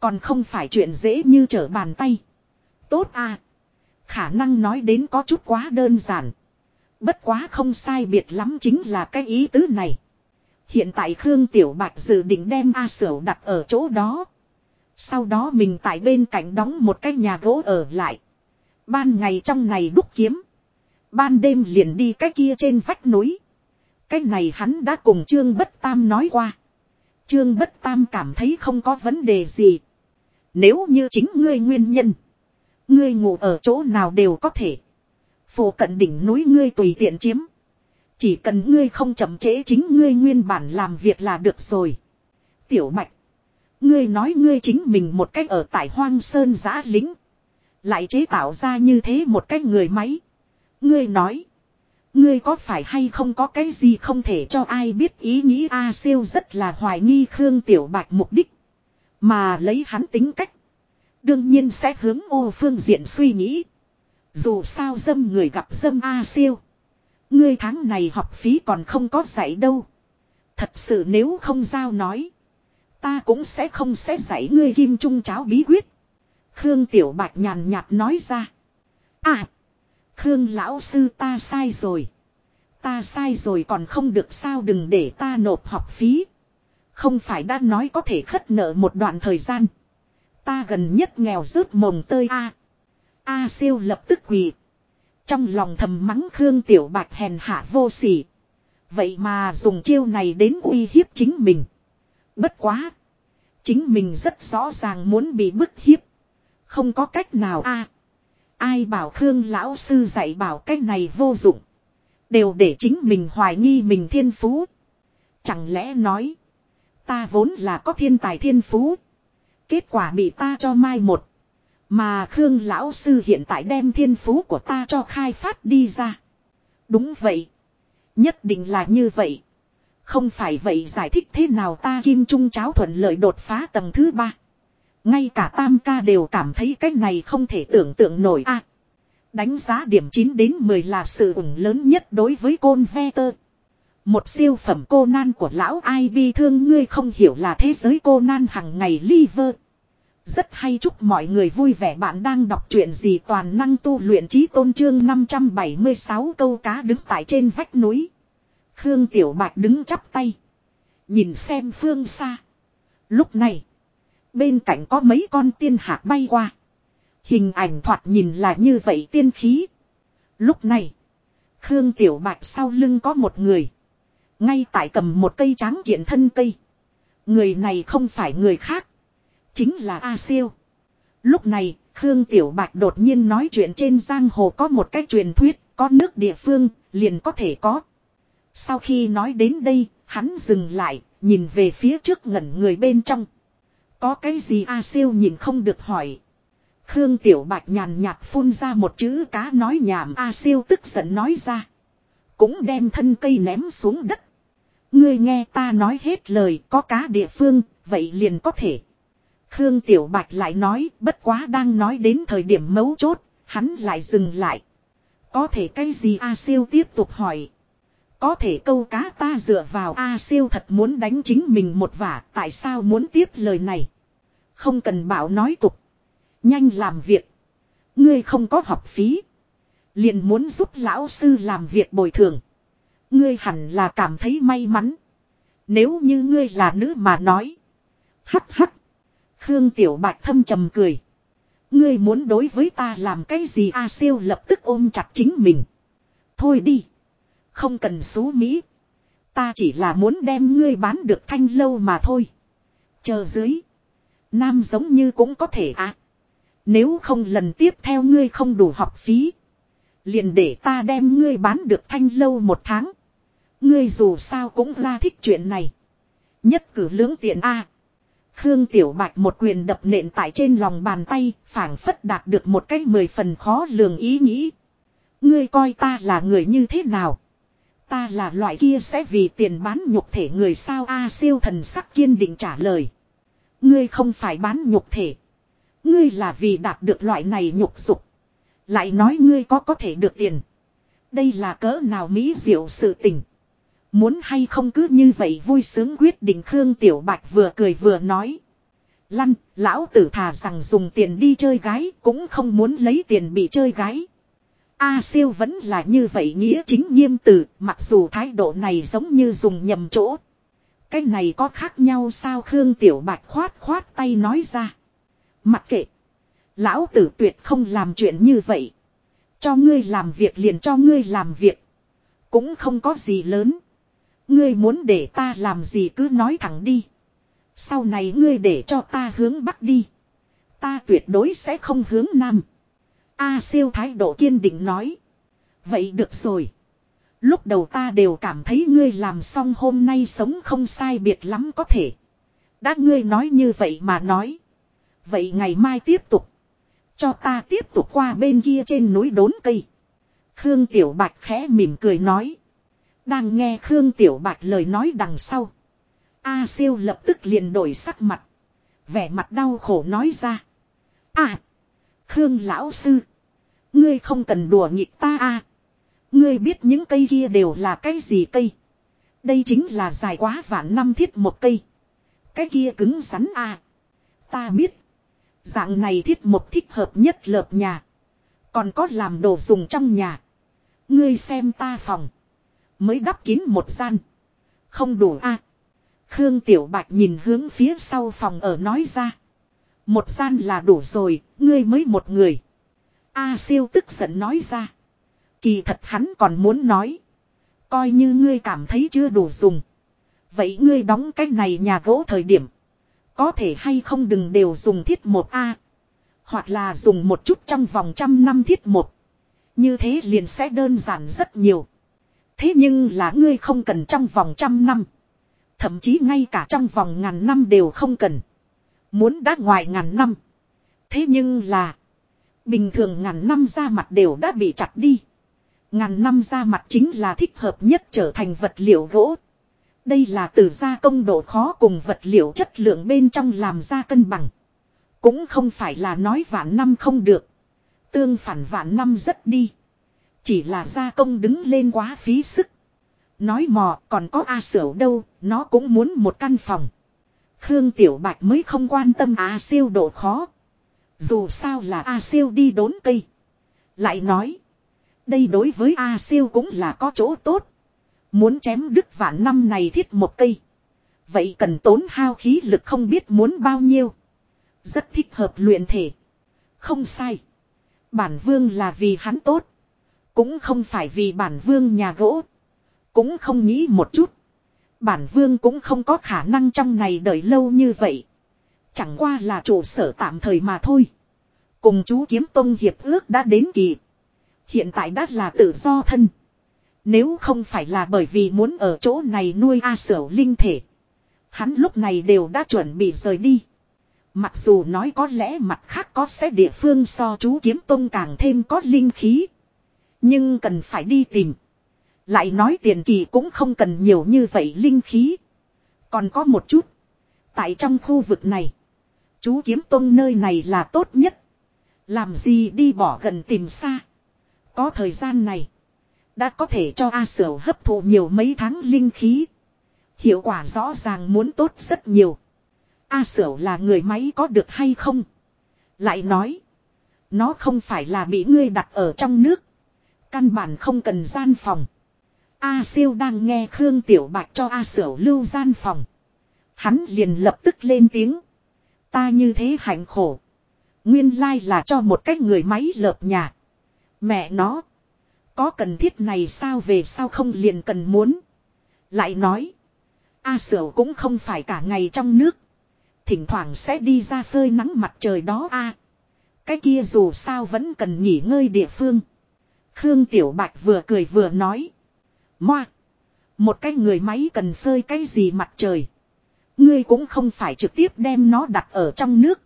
Còn không phải chuyện dễ như trở bàn tay. Tốt à. Khả năng nói đến có chút quá đơn giản. Bất quá không sai biệt lắm chính là cái ý tứ này. Hiện tại Khương Tiểu Bạch dự định đem A Sửu đặt ở chỗ đó. Sau đó mình tại bên cạnh đóng một cái nhà gỗ ở lại. Ban ngày trong này đúc kiếm. Ban đêm liền đi cái kia trên vách núi. Cái này hắn đã cùng Trương Bất Tam nói qua. Trương Bất Tam cảm thấy không có vấn đề gì. Nếu như chính ngươi nguyên nhân. Ngươi ngủ ở chỗ nào đều có thể. Phổ cận đỉnh núi ngươi tùy tiện chiếm. Chỉ cần ngươi không chậm trễ chính ngươi nguyên bản làm việc là được rồi. Tiểu Bạch. Ngươi nói ngươi chính mình một cách ở tại hoang sơn giã lính. Lại chế tạo ra như thế một cách người máy. Ngươi nói. Ngươi có phải hay không có cái gì không thể cho ai biết ý nghĩ A siêu rất là hoài nghi Khương Tiểu Bạch mục đích. Mà lấy hắn tính cách. Đương nhiên sẽ hướng ô phương diện suy nghĩ. Dù sao dâm người gặp dâm A siêu. Ngươi tháng này học phí còn không có dạy đâu. Thật sự nếu không giao nói. Ta cũng sẽ không sẽ dạy ngươi kim trung cháo bí quyết. Khương Tiểu Bạch nhàn nhạt nói ra. À. Khương lão sư ta sai rồi. Ta sai rồi còn không được sao đừng để ta nộp học phí. Không phải đã nói có thể khất nợ một đoạn thời gian. Ta gần nhất nghèo rớt mồng tơi A. A siêu lập tức quỳ. Trong lòng thầm mắng Khương Tiểu Bạch hèn hạ vô sỉ. Vậy mà dùng chiêu này đến uy hiếp chính mình. Bất quá. Chính mình rất rõ ràng muốn bị bức hiếp. Không có cách nào a Ai bảo Khương lão sư dạy bảo cách này vô dụng. Đều để chính mình hoài nghi mình thiên phú. Chẳng lẽ nói. Ta vốn là có thiên tài thiên phú. Kết quả bị ta cho mai một. Mà Khương lão sư hiện tại đem thiên phú của ta cho khai phát đi ra. Đúng vậy. Nhất định là như vậy. Không phải vậy giải thích thế nào ta kim trung cháo thuận lợi đột phá tầng thứ ba. Ngay cả tam ca đều cảm thấy cái này không thể tưởng tượng nổi a. đánh giá điểm 9 đến 10 là sự ủng lớn nhất đối với côn ve tơ. Một siêu phẩm cô nan của lão ai bi thương ngươi không hiểu là thế giới cô nan hằng ngày liver. Rất hay chúc mọi người vui vẻ bạn đang đọc truyện gì toàn năng tu luyện trí tôn trương 576 câu cá đứng tại trên vách núi. Khương Tiểu Bạch đứng chắp tay. Nhìn xem phương xa. Lúc này. Bên cạnh có mấy con tiên hạc bay qua. Hình ảnh thoạt nhìn là như vậy tiên khí. Lúc này. Khương Tiểu Bạch sau lưng có một người. Ngay tại cầm một cây tráng kiện thân cây. Người này không phải người khác. Chính là A Siêu. Lúc này, Khương Tiểu Bạch đột nhiên nói chuyện trên giang hồ có một cách truyền thuyết, có nước địa phương, liền có thể có. Sau khi nói đến đây, hắn dừng lại, nhìn về phía trước ngẩn người bên trong. Có cái gì A Siêu nhìn không được hỏi. Khương Tiểu Bạch nhàn nhạt phun ra một chữ cá nói nhảm A Siêu tức giận nói ra. Cũng đem thân cây ném xuống đất. Ngươi nghe ta nói hết lời có cá địa phương, vậy liền có thể. Khương Tiểu Bạch lại nói bất quá đang nói đến thời điểm mấu chốt, hắn lại dừng lại. Có thể cái gì A siêu tiếp tục hỏi. Có thể câu cá ta dựa vào A siêu thật muốn đánh chính mình một vả. Tại sao muốn tiếp lời này? Không cần bảo nói tục. Nhanh làm việc. Ngươi không có học phí. Liền muốn giúp lão sư làm việc bồi thường. Ngươi hẳn là cảm thấy may mắn. Nếu như ngươi là nữ mà nói. Hắc hắc. Khương Tiểu Bạch thâm trầm cười. Ngươi muốn đối với ta làm cái gì A siêu lập tức ôm chặt chính mình. Thôi đi. Không cần xú Mỹ. Ta chỉ là muốn đem ngươi bán được thanh lâu mà thôi. Chờ dưới. Nam giống như cũng có thể à. Nếu không lần tiếp theo ngươi không đủ học phí. Liền để ta đem ngươi bán được thanh lâu một tháng. Ngươi dù sao cũng ra thích chuyện này. Nhất cử lưỡng tiện A. Khương Tiểu Bạch một quyền đập nện tại trên lòng bàn tay, phảng phất đạt được một cái mười phần khó lường ý nghĩ. Ngươi coi ta là người như thế nào? Ta là loại kia sẽ vì tiền bán nhục thể người sao A siêu thần sắc kiên định trả lời. Ngươi không phải bán nhục thể. Ngươi là vì đạt được loại này nhục dục. Lại nói ngươi có có thể được tiền. Đây là cỡ nào mỹ diệu sự tình. Muốn hay không cứ như vậy vui sướng quyết định Khương Tiểu Bạch vừa cười vừa nói. Lăn, lão tử thà rằng dùng tiền đi chơi gái cũng không muốn lấy tiền bị chơi gái. A siêu vẫn là như vậy nghĩa chính nghiêm từ, mặc dù thái độ này giống như dùng nhầm chỗ. Cái này có khác nhau sao Khương Tiểu Bạch khoát khoát tay nói ra. Mặc kệ. Lão tử tuyệt không làm chuyện như vậy. Cho ngươi làm việc liền cho ngươi làm việc. Cũng không có gì lớn. Ngươi muốn để ta làm gì cứ nói thẳng đi. Sau này ngươi để cho ta hướng bắc đi. Ta tuyệt đối sẽ không hướng nam. A siêu thái độ kiên định nói. Vậy được rồi. Lúc đầu ta đều cảm thấy ngươi làm xong hôm nay sống không sai biệt lắm có thể. Đã ngươi nói như vậy mà nói. Vậy ngày mai tiếp tục. Cho ta tiếp tục qua bên kia trên núi đốn cây. Khương Tiểu Bạch khẽ mỉm cười nói. Đang nghe Khương Tiểu Bạch lời nói đằng sau. A siêu lập tức liền đổi sắc mặt. Vẻ mặt đau khổ nói ra. À. Khương lão sư. Ngươi không cần đùa nghịch ta a. Ngươi biết những cây kia đều là cái gì cây. Đây chính là dài quá vạn năm thiết một cây. Cái kia cứng rắn a. Ta biết. Dạng này thiết một thích hợp nhất lợp nhà. Còn có làm đồ dùng trong nhà. Ngươi xem ta phòng. Mới đắp kín một gian. Không đủ a. Khương Tiểu Bạch nhìn hướng phía sau phòng ở nói ra. Một gian là đủ rồi, ngươi mới một người. A siêu tức giận nói ra. Kỳ thật hắn còn muốn nói. Coi như ngươi cảm thấy chưa đủ dùng. Vậy ngươi đóng cái này nhà gỗ thời điểm. Có thể hay không đừng đều dùng thiết một A. Hoặc là dùng một chút trong vòng trăm năm thiết một. Như thế liền sẽ đơn giản rất nhiều. Thế nhưng là ngươi không cần trong vòng trăm năm. Thậm chí ngay cả trong vòng ngàn năm đều không cần. Muốn đã ngoài ngàn năm. Thế nhưng là. Bình thường ngàn năm da mặt đều đã bị chặt đi. Ngàn năm da mặt chính là thích hợp nhất trở thành vật liệu gỗ. Đây là từ gia công độ khó cùng vật liệu chất lượng bên trong làm ra cân bằng. Cũng không phải là nói vạn năm không được. Tương phản vạn năm rất đi. Chỉ là gia công đứng lên quá phí sức. Nói mò còn có A Sửu đâu, nó cũng muốn một căn phòng. Khương Tiểu Bạch mới không quan tâm A siêu độ khó. Dù sao là A siêu đi đốn cây. Lại nói. Đây đối với A siêu cũng là có chỗ tốt. Muốn chém đứt vạn năm này thiết một cây. Vậy cần tốn hao khí lực không biết muốn bao nhiêu. Rất thích hợp luyện thể. Không sai. Bản vương là vì hắn tốt. Cũng không phải vì bản vương nhà gỗ. Cũng không nghĩ một chút. Bản vương cũng không có khả năng trong này đợi lâu như vậy. Chẳng qua là trụ sở tạm thời mà thôi. Cùng chú kiếm tông hiệp ước đã đến kỳ. Hiện tại đã là tự do thân. Nếu không phải là bởi vì muốn ở chỗ này nuôi A sở linh thể. Hắn lúc này đều đã chuẩn bị rời đi. Mặc dù nói có lẽ mặt khác có sẽ địa phương so chú kiếm tông càng thêm có linh khí. Nhưng cần phải đi tìm. Lại nói tiền kỳ cũng không cần nhiều như vậy linh khí. Còn có một chút. Tại trong khu vực này. Chú kiếm tông nơi này là tốt nhất. Làm gì đi bỏ gần tìm xa. Có thời gian này. Đã có thể cho A Sở hấp thụ nhiều mấy tháng linh khí. Hiệu quả rõ ràng muốn tốt rất nhiều. A Sở là người máy có được hay không? Lại nói. Nó không phải là bị ngươi đặt ở trong nước. Căn bản không cần gian phòng. A siêu đang nghe Khương Tiểu Bạch cho A Sở lưu gian phòng. Hắn liền lập tức lên tiếng. Ta như thế hạnh khổ. Nguyên lai là cho một cái người máy lợp nhà. Mẹ nó. Có cần thiết này sao về sao không liền cần muốn. Lại nói. A Sở cũng không phải cả ngày trong nước. Thỉnh thoảng sẽ đi ra phơi nắng mặt trời đó a. cái kia dù sao vẫn cần nghỉ ngơi địa phương. Khương Tiểu Bạch vừa cười vừa nói. Moa. Một cái người máy cần phơi cái gì mặt trời. Ngươi cũng không phải trực tiếp đem nó đặt ở trong nước.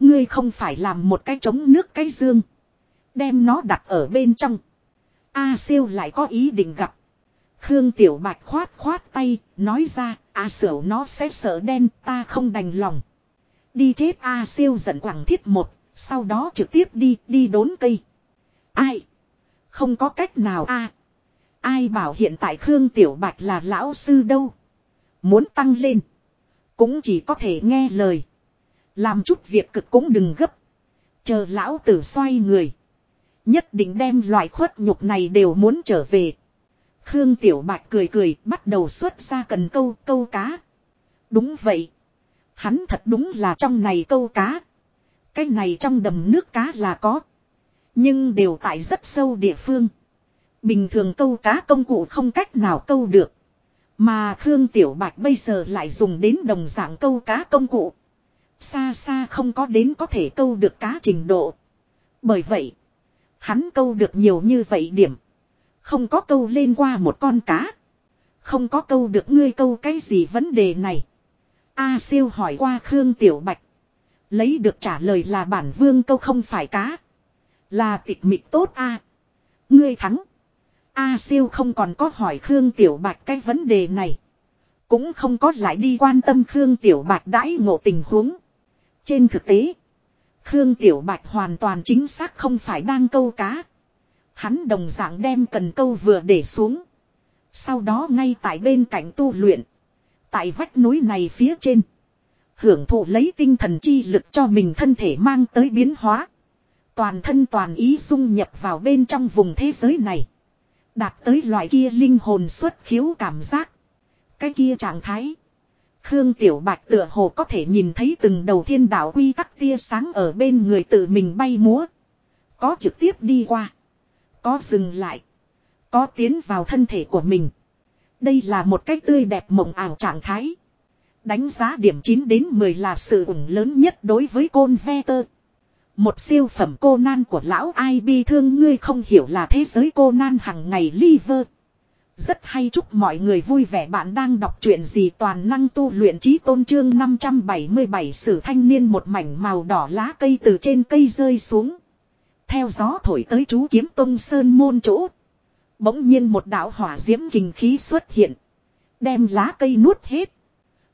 Ngươi không phải làm một cái trống nước cái dương. Đem nó đặt ở bên trong. A siêu lại có ý định gặp. Khương Tiểu Bạch khoát khoát tay, nói ra, A sửu nó sẽ sợ đen, ta không đành lòng. Đi chết A siêu giận quẳng thiết một, sau đó trực tiếp đi, đi đốn cây. Ai? Không có cách nào a Ai bảo hiện tại Khương Tiểu Bạch là lão sư đâu. Muốn tăng lên. Cũng chỉ có thể nghe lời. Làm chút việc cực cũng đừng gấp. Chờ lão tử xoay người. Nhất định đem loại khuất nhục này đều muốn trở về. Khương Tiểu Bạch cười cười, bắt đầu xuất ra cần câu câu cá. Đúng vậy. Hắn thật đúng là trong này câu cá. Cái này trong đầm nước cá là có. Nhưng đều tại rất sâu địa phương. Bình thường câu cá công cụ không cách nào câu được. Mà Khương Tiểu Bạch bây giờ lại dùng đến đồng dạng câu cá công cụ. Xa xa không có đến có thể câu được cá trình độ. Bởi vậy, hắn câu được nhiều như vậy điểm. Không có câu lên qua một con cá. Không có câu được ngươi câu cái gì vấn đề này. A siêu hỏi qua Khương Tiểu Bạch. Lấy được trả lời là bản vương câu không phải cá. Là tịch mịch tốt a Ngươi thắng. A siêu không còn có hỏi Khương Tiểu Bạch cái vấn đề này. Cũng không có lại đi quan tâm Khương Tiểu Bạch đãi ngộ tình huống. Trên thực tế. Khương Tiểu Bạch hoàn toàn chính xác không phải đang câu cá. Hắn đồng dạng đem cần câu vừa để xuống. Sau đó ngay tại bên cạnh tu luyện. Tại vách núi này phía trên. Hưởng thụ lấy tinh thần chi lực cho mình thân thể mang tới biến hóa. Toàn thân toàn ý dung nhập vào bên trong vùng thế giới này. Đạt tới loại kia linh hồn xuất khiếu cảm giác. Cái kia trạng thái. Khương Tiểu Bạch tựa hồ có thể nhìn thấy từng đầu thiên đạo quy tắc tia sáng ở bên người tự mình bay múa. Có trực tiếp đi qua. Có dừng lại. Có tiến vào thân thể của mình. Đây là một cách tươi đẹp mộng ảo trạng thái. Đánh giá điểm 9 đến 10 là sự ủng lớn nhất đối với côn ve tơ. Một siêu phẩm cô nan của lão ai bi thương ngươi không hiểu là thế giới cô nan hằng ngày liver. Rất hay chúc mọi người vui vẻ bạn đang đọc truyện gì toàn năng tu luyện trí tôn trương 577 sử thanh niên một mảnh màu đỏ lá cây từ trên cây rơi xuống. Theo gió thổi tới chú kiếm tông sơn môn chỗ. Bỗng nhiên một đạo hỏa diễm kình khí xuất hiện. Đem lá cây nuốt hết.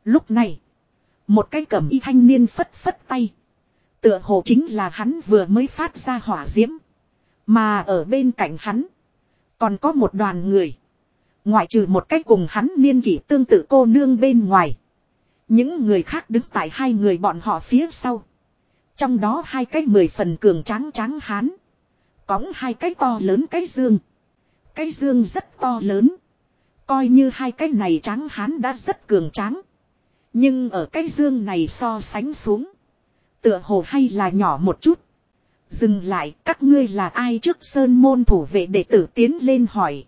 Lúc này. Một cái cầm y thanh niên phất phất tay. Tựa hồ chính là hắn vừa mới phát ra hỏa diễm. Mà ở bên cạnh hắn. Còn có một đoàn người. Ngoại trừ một cách cùng hắn niên kỷ tương tự cô nương bên ngoài. Những người khác đứng tại hai người bọn họ phía sau. Trong đó hai cái mười phần cường tráng tráng hán. Cóng hai cái to lớn cái dương. Cái dương rất to lớn. Coi như hai cái này tráng hán đã rất cường tráng. Nhưng ở cái dương này so sánh xuống. Tựa hồ hay là nhỏ một chút. Dừng lại các ngươi là ai trước sơn môn thủ vệ đệ tử tiến lên hỏi.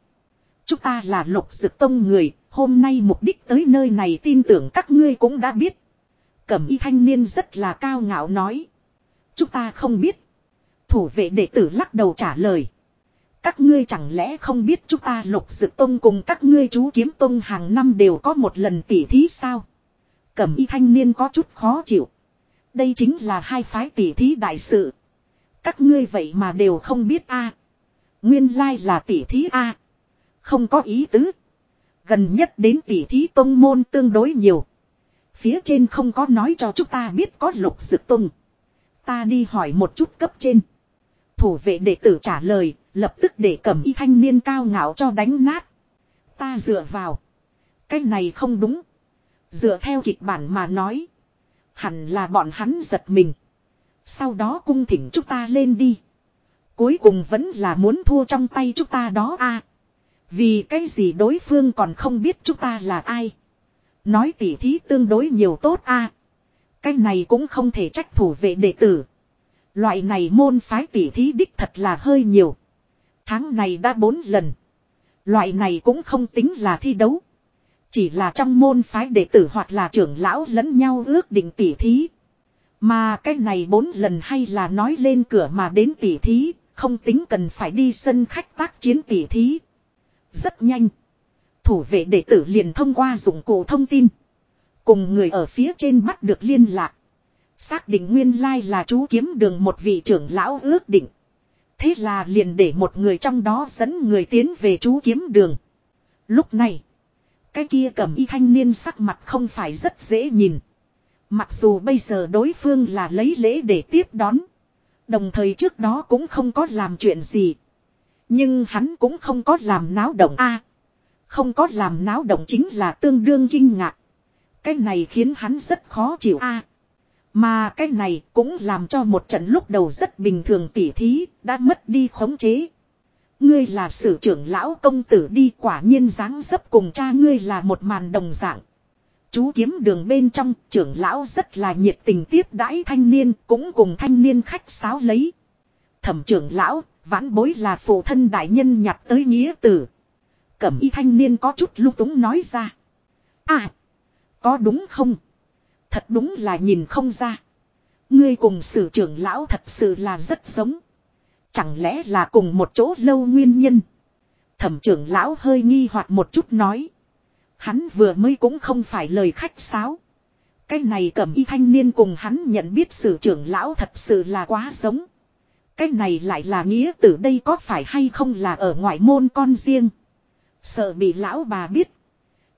Chúng ta là lục dực tông người, hôm nay mục đích tới nơi này tin tưởng các ngươi cũng đã biết. Cẩm y thanh niên rất là cao ngạo nói. Chúng ta không biết. Thủ vệ đệ tử lắc đầu trả lời. Các ngươi chẳng lẽ không biết chúng ta lục dực tông cùng các ngươi chú kiếm tông hàng năm đều có một lần tỉ thí sao? Cẩm y thanh niên có chút khó chịu. Đây chính là hai phái tỷ thí đại sự. Các ngươi vậy mà đều không biết a Nguyên lai là tỷ thí a Không có ý tứ. Gần nhất đến tỷ thí tông môn tương đối nhiều. Phía trên không có nói cho chúng ta biết có lục dực tông. Ta đi hỏi một chút cấp trên. thủ vệ đệ tử trả lời, lập tức để cầm y thanh niên cao ngạo cho đánh nát. Ta dựa vào. Cái này không đúng. Dựa theo kịch bản mà nói. Hẳn là bọn hắn giật mình. Sau đó cung thỉnh chúng ta lên đi. Cuối cùng vẫn là muốn thua trong tay chúng ta đó a. vì cái gì đối phương còn không biết chúng ta là ai. Nói tỉ thí tương đối nhiều tốt a. cái này cũng không thể trách thủ vệ đệ tử. Loại này môn phái tỉ thí đích thật là hơi nhiều. Tháng này đã bốn lần. Loại này cũng không tính là thi đấu. Chỉ là trong môn phái đệ tử hoặc là trưởng lão lẫn nhau ước định tỉ thí. Mà cái này bốn lần hay là nói lên cửa mà đến tỉ thí, không tính cần phải đi sân khách tác chiến tỉ thí. Rất nhanh. Thủ vệ đệ tử liền thông qua dụng cụ thông tin. Cùng người ở phía trên bắt được liên lạc. Xác định nguyên lai là chú kiếm đường một vị trưởng lão ước định. Thế là liền để một người trong đó dẫn người tiến về chú kiếm đường. Lúc này. Cái kia cầm y thanh niên sắc mặt không phải rất dễ nhìn. Mặc dù bây giờ đối phương là lấy lễ để tiếp đón. Đồng thời trước đó cũng không có làm chuyện gì. Nhưng hắn cũng không có làm náo động a Không có làm náo động chính là tương đương kinh ngạc. Cái này khiến hắn rất khó chịu a Mà cái này cũng làm cho một trận lúc đầu rất bình thường tỉ thí, đã mất đi khống chế. Ngươi là sử trưởng lão công tử đi quả nhiên dáng dấp cùng cha ngươi là một màn đồng dạng. Chú kiếm đường bên trong trưởng lão rất là nhiệt tình tiếp đãi thanh niên cũng cùng thanh niên khách sáo lấy. Thẩm trưởng lão, vãn bối là phụ thân đại nhân nhặt tới nghĩa tử. Cẩm y thanh niên có chút lung túng nói ra. À, có đúng không? Thật đúng là nhìn không ra. Ngươi cùng sử trưởng lão thật sự là rất giống. Chẳng lẽ là cùng một chỗ lâu nguyên nhân. Thẩm trưởng lão hơi nghi hoặc một chút nói. Hắn vừa mới cũng không phải lời khách sáo. Cái này cầm y thanh niên cùng hắn nhận biết sử trưởng lão thật sự là quá giống. Cái này lại là nghĩa tử đây có phải hay không là ở ngoại môn con riêng. Sợ bị lão bà biết.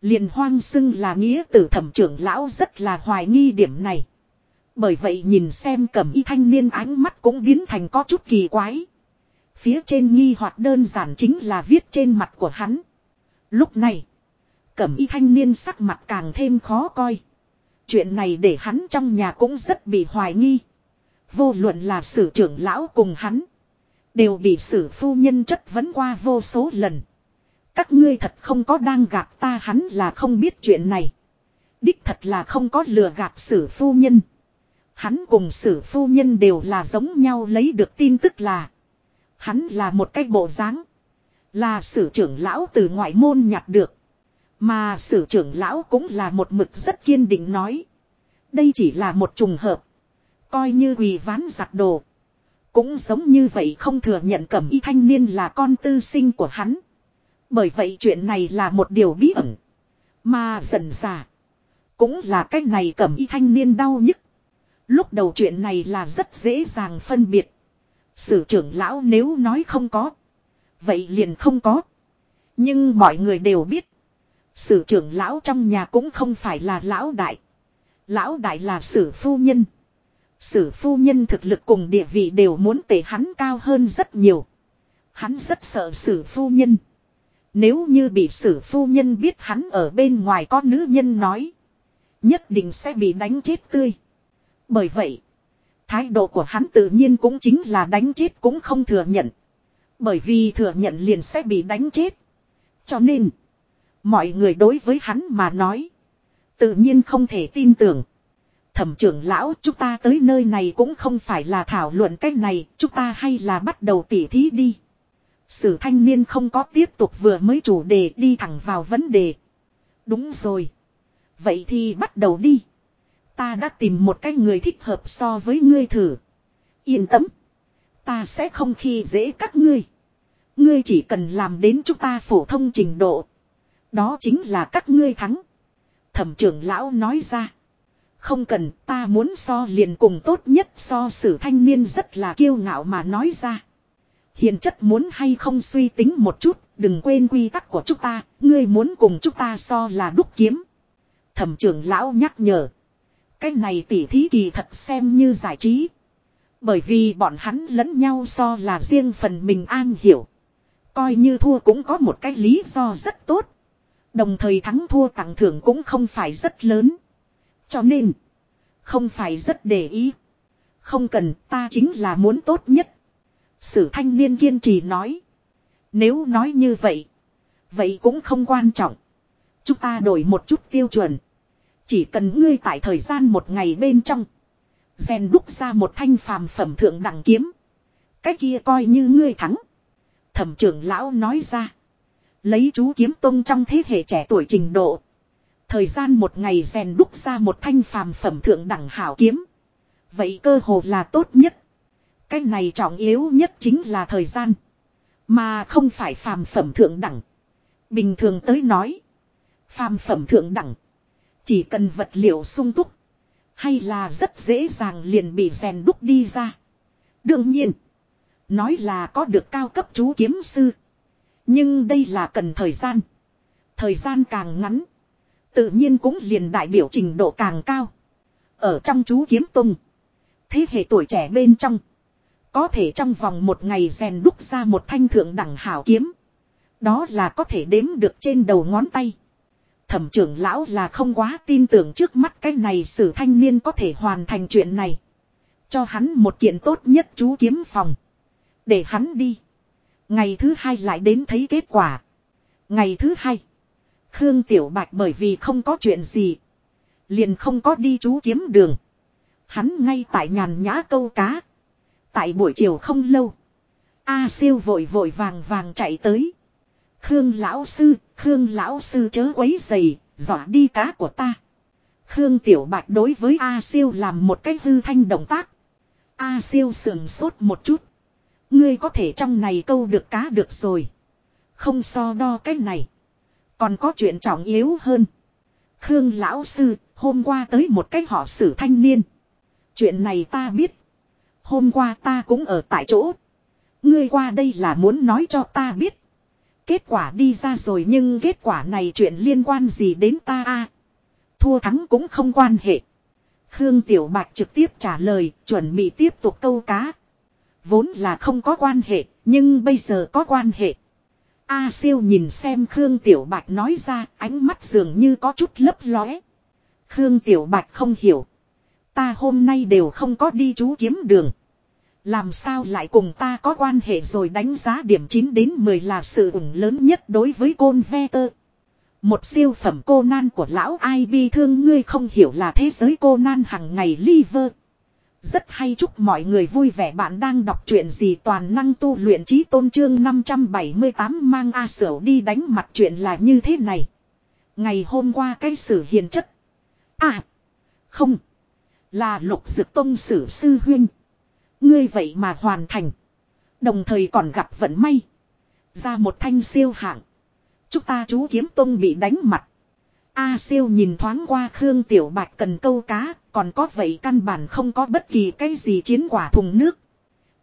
Liền hoang xưng là nghĩa tử thẩm trưởng lão rất là hoài nghi điểm này. Bởi vậy nhìn xem cẩm y thanh niên ánh mắt cũng biến thành có chút kỳ quái. Phía trên nghi hoặc đơn giản chính là viết trên mặt của hắn. Lúc này, cẩm y thanh niên sắc mặt càng thêm khó coi. Chuyện này để hắn trong nhà cũng rất bị hoài nghi. Vô luận là sử trưởng lão cùng hắn. Đều bị sử phu nhân chất vấn qua vô số lần. Các ngươi thật không có đang gạt ta hắn là không biết chuyện này. Đích thật là không có lừa gạt sử phu nhân. Hắn cùng sử phu nhân đều là giống nhau lấy được tin tức là. Hắn là một cái bộ dáng, Là sử trưởng lão từ ngoại môn nhặt được. Mà sử trưởng lão cũng là một mực rất kiên định nói. Đây chỉ là một trùng hợp. Coi như quỳ ván giặt đồ. Cũng giống như vậy không thừa nhận cẩm y thanh niên là con tư sinh của hắn. Bởi vậy chuyện này là một điều bí ẩn. Mà dần dà. Cũng là cái này cẩm y thanh niên đau nhức. Lúc đầu chuyện này là rất dễ dàng phân biệt. Sử trưởng lão nếu nói không có. Vậy liền không có. Nhưng mọi người đều biết. Sử trưởng lão trong nhà cũng không phải là lão đại. Lão đại là sử phu nhân. Sử phu nhân thực lực cùng địa vị đều muốn tệ hắn cao hơn rất nhiều. Hắn rất sợ sử phu nhân. Nếu như bị sử phu nhân biết hắn ở bên ngoài có nữ nhân nói. Nhất định sẽ bị đánh chết tươi. Bởi vậy. Thái độ của hắn tự nhiên cũng chính là đánh chết cũng không thừa nhận. Bởi vì thừa nhận liền sẽ bị đánh chết. Cho nên. Mọi người đối với hắn mà nói. Tự nhiên không thể tin tưởng. Thẩm trưởng lão, chúng ta tới nơi này cũng không phải là thảo luận cách này. Chúng ta hay là bắt đầu tỉ thí đi. Sử thanh niên không có tiếp tục vừa mới chủ đề đi thẳng vào vấn đề. Đúng rồi. Vậy thì bắt đầu đi. Ta đã tìm một cái người thích hợp so với ngươi thử. Yên tâm. Ta sẽ không khi dễ các ngươi. Ngươi chỉ cần làm đến chúng ta phổ thông trình độ. Đó chính là các ngươi thắng. Thẩm trưởng lão nói ra. Không cần ta muốn so liền cùng tốt nhất so sử thanh niên rất là kiêu ngạo mà nói ra. Hiện chất muốn hay không suy tính một chút, đừng quên quy tắc của chúng ta, ngươi muốn cùng chúng ta so là đúc kiếm. Thẩm trưởng lão nhắc nhở. Cái này tỉ thí kỳ thật xem như giải trí. Bởi vì bọn hắn lẫn nhau so là riêng phần mình an hiểu. Coi như thua cũng có một cái lý do rất tốt. Đồng thời thắng thua tặng thưởng cũng không phải rất lớn. Cho nên, không phải rất để ý. Không cần ta chính là muốn tốt nhất. Sử thanh niên kiên trì nói. Nếu nói như vậy, vậy cũng không quan trọng. Chúng ta đổi một chút tiêu chuẩn. Chỉ cần ngươi tại thời gian một ngày bên trong. rèn đúc ra một thanh phàm phẩm thượng đẳng kiếm. Cái kia coi như ngươi thắng. Thẩm trưởng lão nói ra. Lấy chú kiếm tông trong thế hệ trẻ tuổi trình độ. Thời gian một ngày rèn đúc ra một thanh phàm phẩm thượng đẳng hảo kiếm. Vậy cơ hồ là tốt nhất. Cái này trọng yếu nhất chính là thời gian. Mà không phải phàm phẩm thượng đẳng. Bình thường tới nói. Phàm phẩm thượng đẳng. Chỉ cần vật liệu sung túc. Hay là rất dễ dàng liền bị rèn đúc đi ra. Đương nhiên. Nói là có được cao cấp chú kiếm sư. Nhưng đây là cần thời gian. Thời gian càng ngắn. Tự nhiên cũng liền đại biểu trình độ càng cao. Ở trong chú kiếm tung. Thế hệ tuổi trẻ bên trong. Có thể trong vòng một ngày rèn đúc ra một thanh thượng đẳng hảo kiếm. Đó là có thể đếm được trên đầu ngón tay. Thẩm trưởng lão là không quá tin tưởng trước mắt cái này sử thanh niên có thể hoàn thành chuyện này. Cho hắn một kiện tốt nhất chú kiếm phòng. Để hắn đi. Ngày thứ hai lại đến thấy kết quả. Ngày thứ hai. Khương Tiểu Bạch bởi vì không có chuyện gì. Liền không có đi chú kiếm đường. Hắn ngay tại nhàn nhã câu cá. Tại buổi chiều không lâu. A siêu vội vội vàng vàng chạy tới. Khương lão sư, Khương lão sư chớ quấy dày, dọa đi cá của ta. Khương Tiểu Bạch đối với A siêu làm một cái hư thanh động tác. A siêu sườn sốt một chút. Ngươi có thể trong này câu được cá được rồi. Không so đo cái này. Còn có chuyện trọng yếu hơn. Khương lão sư, hôm qua tới một cái họ sử thanh niên. Chuyện này ta biết. Hôm qua ta cũng ở tại chỗ. Ngươi qua đây là muốn nói cho ta biết. Kết quả đi ra rồi nhưng kết quả này chuyện liên quan gì đến ta a? Thua thắng cũng không quan hệ. Khương Tiểu Bạch trực tiếp trả lời, chuẩn bị tiếp tục câu cá. Vốn là không có quan hệ, nhưng bây giờ có quan hệ. A siêu nhìn xem Khương Tiểu Bạch nói ra, ánh mắt dường như có chút lấp lóe. Khương Tiểu Bạch không hiểu. Ta hôm nay đều không có đi chú kiếm đường. Làm sao lại cùng ta có quan hệ rồi đánh giá điểm 9 đến 10 là sự ủng lớn nhất đối với côn ve tơ. Một siêu phẩm cô nan của lão ai bi thương ngươi không hiểu là thế giới cô nan hằng ngày liver. Rất hay chúc mọi người vui vẻ bạn đang đọc chuyện gì toàn năng tu luyện trí tôn trương 578 mang A Sở đi đánh mặt chuyện là như thế này. Ngày hôm qua cái sử hiền chất. À. Không. Là lục dực tông sử sư huynh. Ngươi vậy mà hoàn thành. Đồng thời còn gặp vận may. Ra một thanh siêu hạng. Chúng ta chú kiếm tông bị đánh mặt. A siêu nhìn thoáng qua Khương Tiểu Bạch cần câu cá, còn có vậy căn bản không có bất kỳ cái gì chiến quả thùng nước.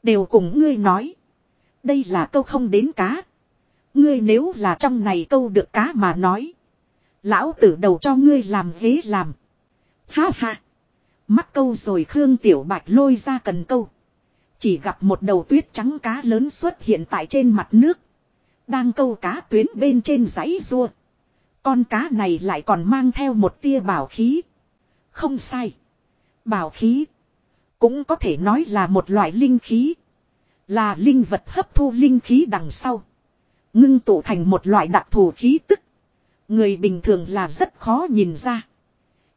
Đều cùng ngươi nói. Đây là câu không đến cá. Ngươi nếu là trong này câu được cá mà nói. Lão tử đầu cho ngươi làm ghế làm. Ha ha. Mắc câu rồi Khương Tiểu Bạch lôi ra cần câu. Chỉ gặp một đầu tuyết trắng cá lớn xuất hiện tại trên mặt nước. Đang câu cá tuyến bên trên giấy rua. Con cá này lại còn mang theo một tia bảo khí. Không sai. Bảo khí. Cũng có thể nói là một loại linh khí. Là linh vật hấp thu linh khí đằng sau. Ngưng tụ thành một loại đặc thù khí tức. Người bình thường là rất khó nhìn ra.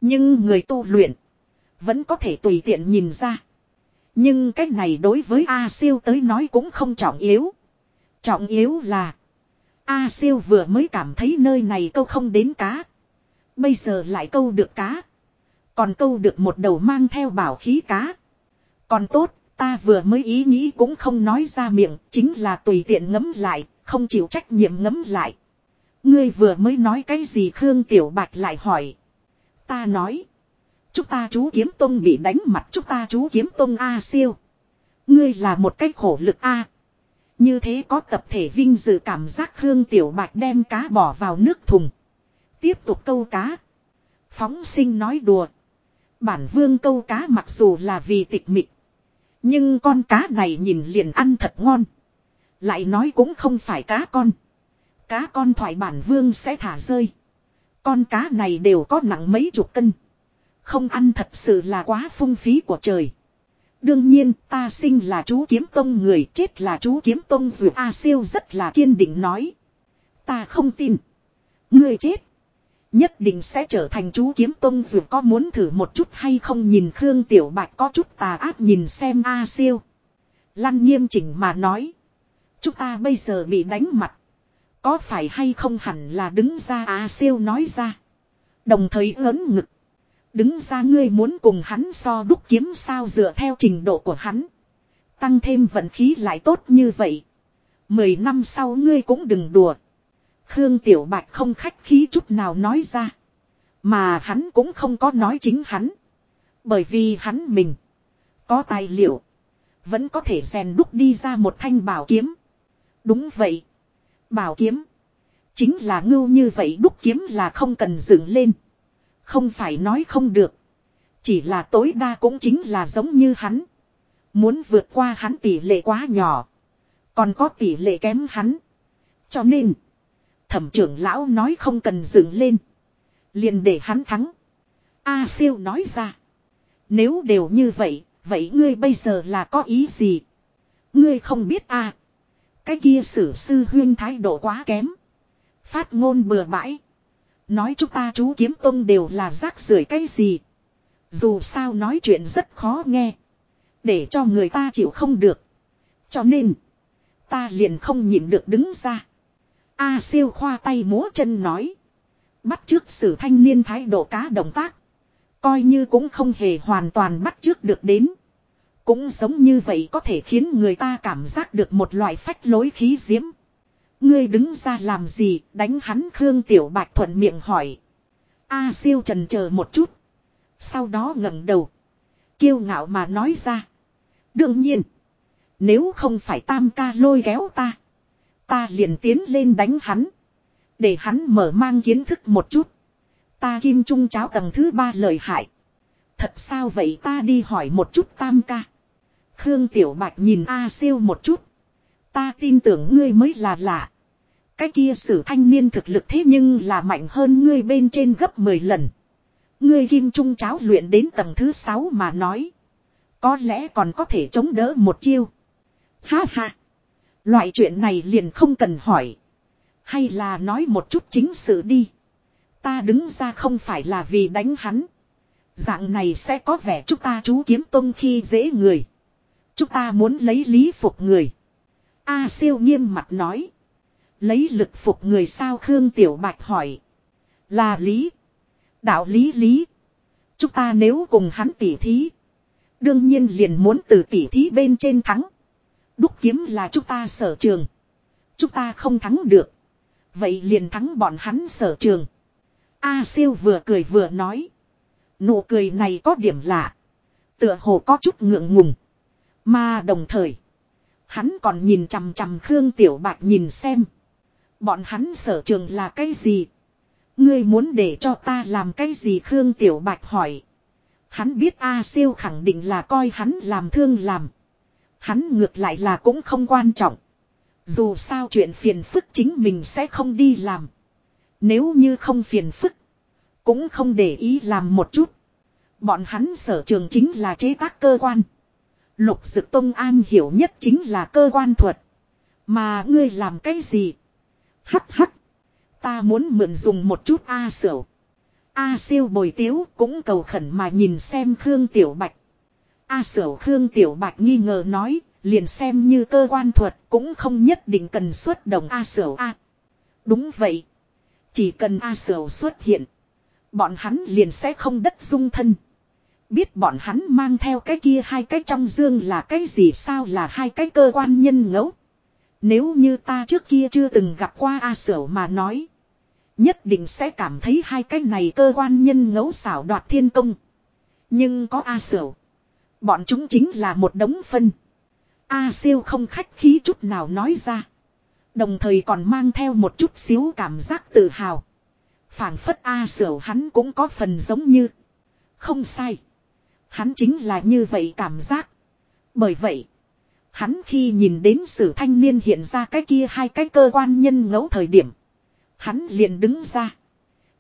Nhưng người tu luyện. Vẫn có thể tùy tiện nhìn ra. Nhưng cái này đối với A siêu tới nói cũng không trọng yếu. Trọng yếu là. A siêu vừa mới cảm thấy nơi này câu không đến cá. Bây giờ lại câu được cá. Còn câu được một đầu mang theo bảo khí cá. Còn tốt, ta vừa mới ý nghĩ cũng không nói ra miệng, chính là tùy tiện ngấm lại, không chịu trách nhiệm ngấm lại. Ngươi vừa mới nói cái gì Khương Tiểu Bạch lại hỏi. Ta nói. Chúng ta chú kiếm tông bị đánh mặt chúng ta chú kiếm tông A siêu. Ngươi là một cái khổ lực A. Như thế có tập thể vinh dự cảm giác Khương Tiểu Bạch đem cá bỏ vào nước thùng. Tiếp tục câu cá. Phóng sinh nói đùa. Bản vương câu cá mặc dù là vì tịch mịch. Nhưng con cá này nhìn liền ăn thật ngon. Lại nói cũng không phải cá con. Cá con thoại bản vương sẽ thả rơi. Con cá này đều có nặng mấy chục cân. Không ăn thật sự là quá phung phí của trời. Đương nhiên, ta sinh là chú kiếm tông người, chết là chú kiếm tông dù A siêu rất là kiên định nói. Ta không tin. Người chết. Nhất định sẽ trở thành chú kiếm tông dù có muốn thử một chút hay không nhìn Khương Tiểu Bạch có chút tà ác nhìn xem A siêu. Lăn nghiêm chỉnh mà nói. Chúng ta bây giờ bị đánh mặt. Có phải hay không hẳn là đứng ra A siêu nói ra. Đồng thời ớn ngực. Đứng ra ngươi muốn cùng hắn so đúc kiếm sao dựa theo trình độ của hắn. Tăng thêm vận khí lại tốt như vậy. Mười năm sau ngươi cũng đừng đùa. Khương Tiểu Bạch không khách khí chút nào nói ra. Mà hắn cũng không có nói chính hắn. Bởi vì hắn mình. Có tài liệu. Vẫn có thể rèn đúc đi ra một thanh bảo kiếm. Đúng vậy. Bảo kiếm. Chính là ngưu như vậy, đúc kiếm là không cần dựng lên. Không phải nói không được. Chỉ là tối đa cũng chính là giống như hắn. Muốn vượt qua hắn tỷ lệ quá nhỏ. Còn có tỷ lệ kém hắn. Cho nên. Thẩm trưởng lão nói không cần dựng lên. Liền để hắn thắng. A siêu nói ra. Nếu đều như vậy. Vậy ngươi bây giờ là có ý gì? Ngươi không biết a Cái kia sử sư huyên thái độ quá kém. Phát ngôn bừa bãi. Nói chúng ta chú kiếm tông đều là rác rưởi cái gì. Dù sao nói chuyện rất khó nghe. Để cho người ta chịu không được. Cho nên. Ta liền không nhịn được đứng ra. A siêu khoa tay múa chân nói. Bắt trước sử thanh niên thái độ cá động tác. Coi như cũng không hề hoàn toàn bắt trước được đến. Cũng giống như vậy có thể khiến người ta cảm giác được một loại phách lối khí diễm. Ngươi đứng ra làm gì, đánh hắn Khương Tiểu Bạch thuận miệng hỏi. A siêu trần chờ một chút. Sau đó ngẩng đầu. Kiêu ngạo mà nói ra. Đương nhiên. Nếu không phải tam ca lôi kéo ta. Ta liền tiến lên đánh hắn. Để hắn mở mang kiến thức một chút. Ta kim trung cháo tầng thứ ba lời hại. Thật sao vậy ta đi hỏi một chút tam ca. Khương Tiểu Bạch nhìn A siêu một chút. Ta tin tưởng ngươi mới là lạ. Cái kia sử thanh niên thực lực thế nhưng là mạnh hơn ngươi bên trên gấp 10 lần. Ngươi kim trung cháo luyện đến tầng thứ 6 mà nói. Có lẽ còn có thể chống đỡ một chiêu. Ha ha. Loại chuyện này liền không cần hỏi. Hay là nói một chút chính sự đi. Ta đứng ra không phải là vì đánh hắn. Dạng này sẽ có vẻ chúng ta chú kiếm tông khi dễ người. Chúng ta muốn lấy lý phục người. A siêu nghiêm mặt nói. Lấy lực phục người sao Khương Tiểu Bạch hỏi. Là lý. Đạo lý lý. Chúng ta nếu cùng hắn tỉ thí. Đương nhiên liền muốn từ tỉ thí bên trên thắng. Đúc kiếm là chúng ta sở trường. Chúng ta không thắng được. Vậy liền thắng bọn hắn sở trường. A siêu vừa cười vừa nói. Nụ cười này có điểm lạ. Tựa hồ có chút ngượng ngùng. Mà đồng thời. Hắn còn nhìn chằm chằm Khương Tiểu Bạch nhìn xem. Bọn hắn sở trường là cái gì? Ngươi muốn để cho ta làm cái gì Khương Tiểu Bạch hỏi. Hắn biết A siêu khẳng định là coi hắn làm thương làm. Hắn ngược lại là cũng không quan trọng. Dù sao chuyện phiền phức chính mình sẽ không đi làm. Nếu như không phiền phức. Cũng không để ý làm một chút. Bọn hắn sở trường chính là chế tác cơ quan. Lục Dực Tông An hiểu nhất chính là cơ quan thuật. Mà ngươi làm cái gì? Hắc hắc. Ta muốn mượn dùng một chút A sửu. A siêu bồi tiếu cũng cầu khẩn mà nhìn xem Khương Tiểu Bạch. A sửu Khương Tiểu Bạch nghi ngờ nói, liền xem như cơ quan thuật cũng không nhất định cần xuất đồng A sửu A. Đúng vậy. Chỉ cần A sửu xuất hiện. Bọn hắn liền sẽ không đất dung thân. Biết bọn hắn mang theo cái kia hai cái trong dương là cái gì sao là hai cái cơ quan nhân ngẫu. Nếu như ta trước kia chưa từng gặp qua A Sở mà nói. Nhất định sẽ cảm thấy hai cái này cơ quan nhân ngẫu xảo đoạt thiên công. Nhưng có A Sở. Bọn chúng chính là một đống phân. A siêu không khách khí chút nào nói ra. Đồng thời còn mang theo một chút xíu cảm giác tự hào. phảng phất A Sở hắn cũng có phần giống như. Không sai. Hắn chính là như vậy cảm giác. Bởi vậy, hắn khi nhìn đến sử thanh niên hiện ra cái kia hai cái cơ quan nhân ngẫu thời điểm. Hắn liền đứng ra.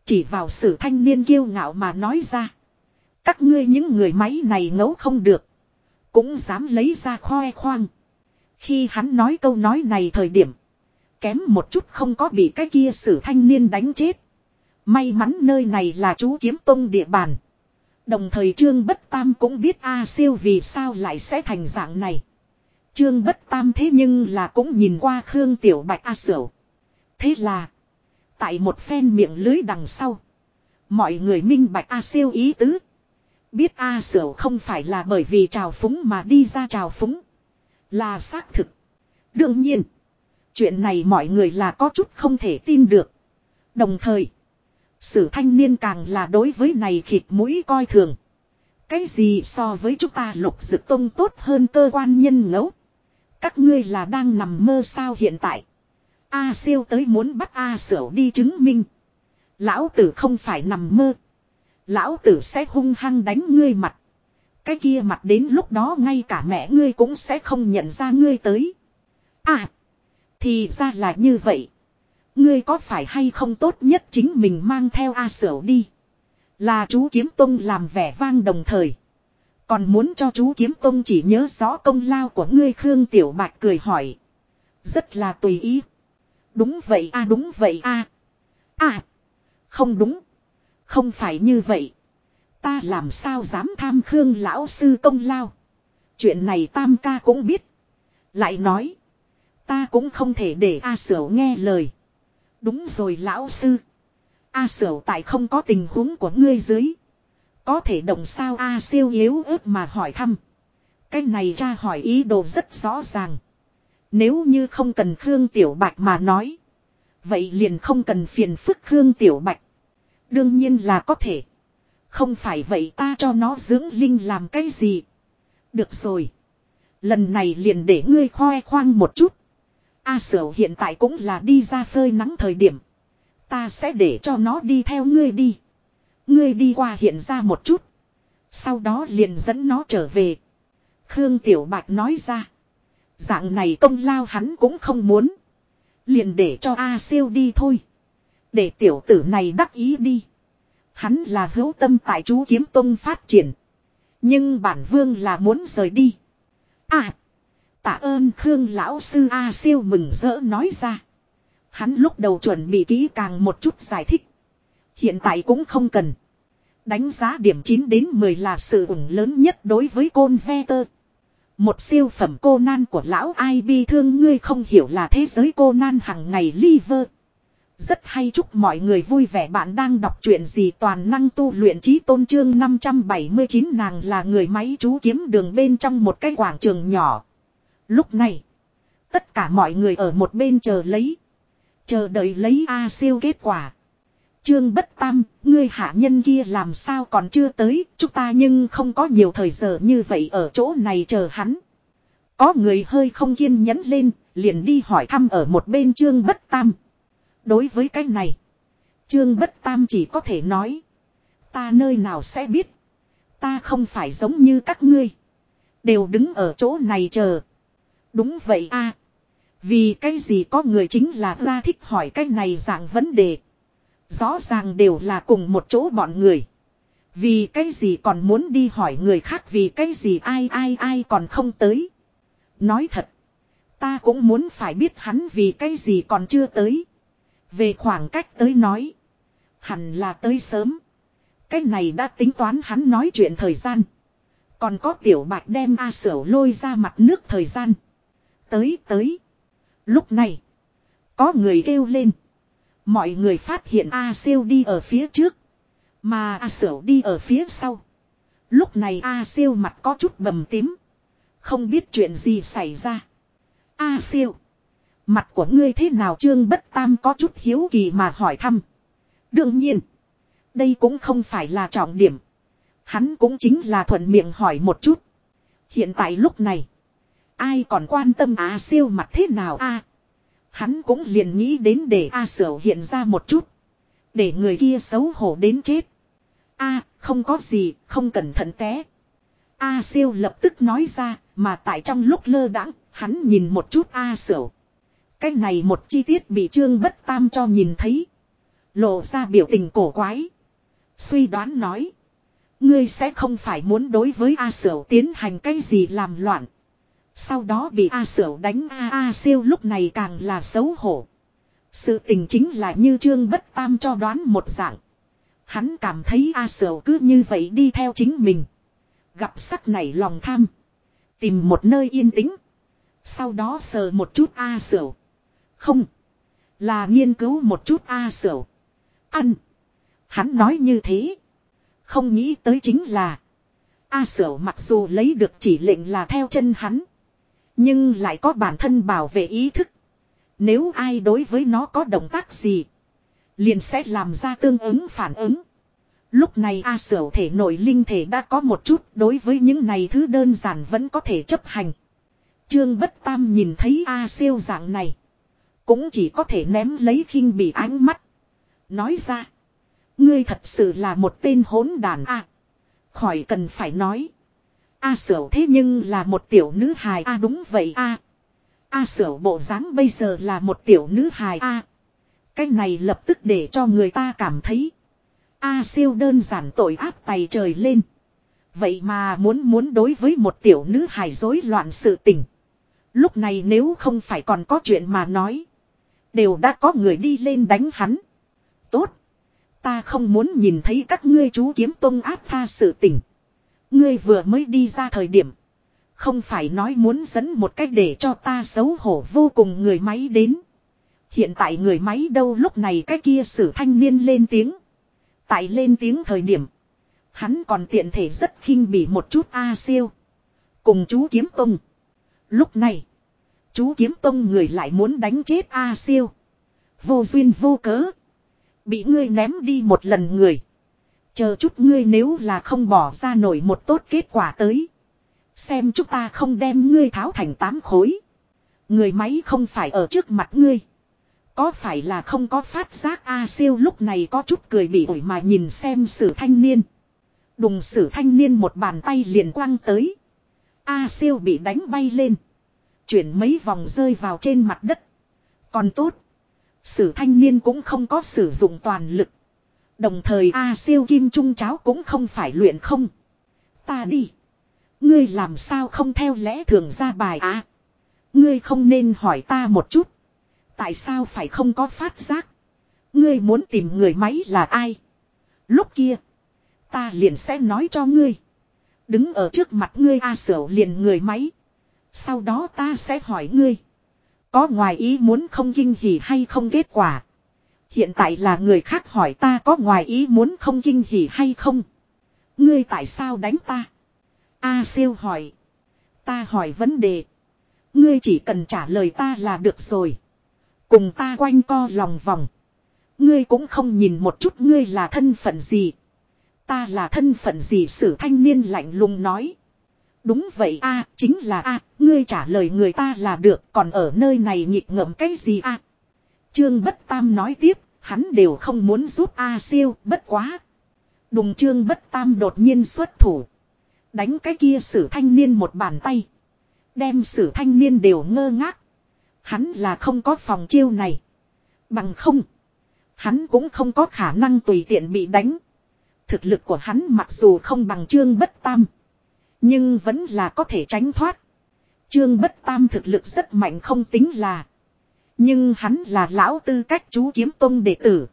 Chỉ vào sử thanh niên kiêu ngạo mà nói ra. Các ngươi những người máy này ngấu không được. Cũng dám lấy ra khoe khoang. Khi hắn nói câu nói này thời điểm. Kém một chút không có bị cái kia sử thanh niên đánh chết. May mắn nơi này là chú kiếm tông địa bàn. Đồng thời Trương Bất Tam cũng biết A siêu vì sao lại sẽ thành dạng này. Trương Bất Tam thế nhưng là cũng nhìn qua Khương Tiểu Bạch A Sửu. Thế là. Tại một phen miệng lưới đằng sau. Mọi người minh bạch A siêu ý tứ. Biết A Sửu không phải là bởi vì trào phúng mà đi ra trào phúng. Là xác thực. Đương nhiên. Chuyện này mọi người là có chút không thể tin được. Đồng thời. Sử thanh niên càng là đối với này khịt mũi coi thường. Cái gì so với chúng ta lục dực tông tốt hơn cơ quan nhân ngẫu. Các ngươi là đang nằm mơ sao hiện tại. A siêu tới muốn bắt A sửu đi chứng minh. Lão tử không phải nằm mơ. Lão tử sẽ hung hăng đánh ngươi mặt. Cái kia mặt đến lúc đó ngay cả mẹ ngươi cũng sẽ không nhận ra ngươi tới. À. Thì ra là như vậy. Ngươi có phải hay không tốt nhất chính mình mang theo A Sửu đi. Là chú Kiếm Tông làm vẻ vang đồng thời. Còn muốn cho chú Kiếm Tông chỉ nhớ rõ công lao của ngươi Khương Tiểu Bạch cười hỏi. Rất là tùy ý. Đúng vậy a, đúng vậy a À. Không đúng. Không phải như vậy. Ta làm sao dám tham Khương lão sư công lao. Chuyện này Tam ca cũng biết. Lại nói. Ta cũng không thể để A Sửu nghe lời. Đúng rồi lão sư. A sở tại không có tình huống của ngươi dưới. Có thể động sao A siêu yếu ớt mà hỏi thăm. Cái này ra hỏi ý đồ rất rõ ràng. Nếu như không cần Khương Tiểu Bạch mà nói. Vậy liền không cần phiền phức Khương Tiểu Bạch. Đương nhiên là có thể. Không phải vậy ta cho nó dưỡng linh làm cái gì. Được rồi. Lần này liền để ngươi khoe khoang một chút. A Sở hiện tại cũng là đi ra phơi nắng thời điểm. Ta sẽ để cho nó đi theo ngươi đi. Ngươi đi qua hiện ra một chút. Sau đó liền dẫn nó trở về. Khương Tiểu Bạch nói ra. Dạng này công lao hắn cũng không muốn. Liền để cho A siêu đi thôi. Để tiểu tử này đắc ý đi. Hắn là hữu tâm tại chú kiếm tông phát triển. Nhưng bản vương là muốn rời đi. À. Tạ ơn Khương lão sư A siêu mừng rỡ nói ra. Hắn lúc đầu chuẩn bị kỹ càng một chút giải thích. Hiện tại cũng không cần. Đánh giá điểm 9 đến 10 là sự ủng lớn nhất đối với côn ve tơ. Một siêu phẩm cô nan của lão ai bi thương, ngươi không hiểu là thế giới cô nan hằng ngày liver. Rất hay chúc mọi người vui vẻ, bạn đang đọc chuyện gì, toàn năng tu luyện trí tôn trương 579 nàng là người máy chú kiếm đường bên trong một cái quảng trường nhỏ. Lúc này, tất cả mọi người ở một bên chờ lấy. Chờ đợi lấy A siêu kết quả. Trương bất tam, ngươi hạ nhân kia làm sao còn chưa tới, chúng ta nhưng không có nhiều thời giờ như vậy ở chỗ này chờ hắn. Có người hơi không kiên nhẫn lên, liền đi hỏi thăm ở một bên trương bất tam. Đối với cái này, trương bất tam chỉ có thể nói. Ta nơi nào sẽ biết. Ta không phải giống như các ngươi. Đều đứng ở chỗ này chờ. Đúng vậy a Vì cái gì có người chính là ra thích hỏi cái này dạng vấn đề. Rõ ràng đều là cùng một chỗ bọn người. Vì cái gì còn muốn đi hỏi người khác vì cái gì ai ai ai còn không tới. Nói thật. Ta cũng muốn phải biết hắn vì cái gì còn chưa tới. Về khoảng cách tới nói. Hẳn là tới sớm. Cái này đã tính toán hắn nói chuyện thời gian. Còn có tiểu bạch đem A sở lôi ra mặt nước thời gian. Tới tới. Lúc này. Có người kêu lên. Mọi người phát hiện A siêu đi ở phía trước. Mà A Sửu đi ở phía sau. Lúc này A siêu mặt có chút bầm tím. Không biết chuyện gì xảy ra. A siêu. Mặt của ngươi thế nào trương bất tam có chút hiếu kỳ mà hỏi thăm. Đương nhiên. Đây cũng không phải là trọng điểm. Hắn cũng chính là thuận miệng hỏi một chút. Hiện tại lúc này. Ai còn quan tâm A siêu mặt thế nào a? Hắn cũng liền nghĩ đến để A Sửu hiện ra một chút. Để người kia xấu hổ đến chết. A, không có gì, không cẩn thận té. A siêu lập tức nói ra, mà tại trong lúc lơ đãng, hắn nhìn một chút A sửu. Cái này một chi tiết bị trương bất tam cho nhìn thấy. Lộ ra biểu tình cổ quái. Suy đoán nói. Ngươi sẽ không phải muốn đối với A sửu tiến hành cái gì làm loạn. Sau đó bị A sửu đánh, A A siêu lúc này càng là xấu hổ. Sự tình chính là như trương bất tam cho đoán một dạng. Hắn cảm thấy A sửu cứ như vậy đi theo chính mình. Gặp sắc này lòng tham. Tìm một nơi yên tĩnh. Sau đó sờ một chút A sửu. Không. Là nghiên cứu một chút A sửu. Ăn. Hắn nói như thế. Không nghĩ tới chính là. A sửu mặc dù lấy được chỉ lệnh là theo chân hắn. Nhưng lại có bản thân bảo vệ ý thức. Nếu ai đối với nó có động tác gì. Liền sẽ làm ra tương ứng phản ứng. Lúc này A Sở thể nội linh thể đã có một chút, đối với những này thứ đơn giản vẫn có thể chấp hành. Trương Bất Tam nhìn thấy A siêu dạng này. Cũng chỉ có thể ném lấy khinh bị ánh mắt. Nói ra. Ngươi thật sự là một tên hỗn đàn A. khỏi cần phải nói. A Sở thế nhưng là một tiểu nữ hài A, đúng vậy A. A Sở bộ dáng bây giờ là một tiểu nữ hài A. Cái này lập tức để cho người ta cảm thấy. A siêu đơn giản tội ác tay trời lên. Vậy mà muốn muốn đối với một tiểu nữ hài rối loạn sự tình. Lúc này nếu không phải còn có chuyện mà nói. Đều đã có người đi lên đánh hắn. Tốt. Ta không muốn nhìn thấy các ngươi chú kiếm tông áp tha sự tình. Ngươi vừa mới đi ra thời điểm. Không phải nói muốn dẫn một cách để cho ta xấu hổ vô cùng người máy đến. Hiện tại người máy đâu lúc này cái kia sử thanh niên lên tiếng. Tại lên tiếng thời điểm. Hắn còn tiện thể rất khinh bỉ một chút A siêu. Cùng chú kiếm tông. Lúc này. Chú kiếm tông người lại muốn đánh chết A siêu. Vô duyên vô cớ. Bị ngươi ném đi một lần người. Chờ chút ngươi nếu là không bỏ ra nổi một tốt kết quả tới. Xem chúng ta không đem ngươi tháo thành tám khối. Người máy không phải ở trước mặt ngươi. Có phải là không có phát giác A siêu lúc này có chút cười bị ổi mà nhìn xem sử thanh niên. Đùng sử thanh niên một bàn tay liền quăng tới. A siêu bị đánh bay lên. Chuyển mấy vòng rơi vào trên mặt đất. Còn tốt. Sử thanh niên cũng không có sử dụng toàn lực. Đồng thời A siêu kim trung cháo cũng không phải luyện không. Ta đi. Ngươi làm sao không theo lẽ thường ra bài á? ngươi không nên hỏi ta một chút. Tại sao phải không có phát giác? Ngươi muốn tìm người máy là ai? Lúc kia, ta liền sẽ nói cho ngươi. Đứng ở trước mặt ngươi A sở liền người máy. Sau đó ta sẽ hỏi ngươi. Có ngoài ý muốn không kinh hỉ hay không kết quả. Hiện tại là người khác hỏi ta có ngoài ý muốn không kinh hỉ hay không. Ngươi tại sao đánh ta? A siêu hỏi. Ta hỏi vấn đề. Ngươi chỉ cần trả lời ta là được rồi. Cùng ta quanh co lòng vòng. Ngươi cũng không nhìn một chút ngươi là thân phận gì. Ta là thân phận gì sử thanh niên lạnh lùng nói. Đúng vậy a, chính là a, ngươi trả lời người ta là được còn ở nơi này nhịp ngậm cái gì a Trương Bất Tam nói tiếp, hắn đều không muốn giúp A siêu, bất quá. Đùng Trương Bất Tam đột nhiên xuất thủ. Đánh cái kia sử thanh niên một bàn tay. Đem sử thanh niên đều ngơ ngác. Hắn là không có phòng chiêu này. Bằng không. Hắn cũng không có khả năng tùy tiện bị đánh. Thực lực của hắn mặc dù không bằng trương bất tam. Nhưng vẫn là có thể tránh thoát. Trương bất tam thực lực rất mạnh không tính là. Nhưng hắn là lão tư cách chú kiếm tông đệ tử.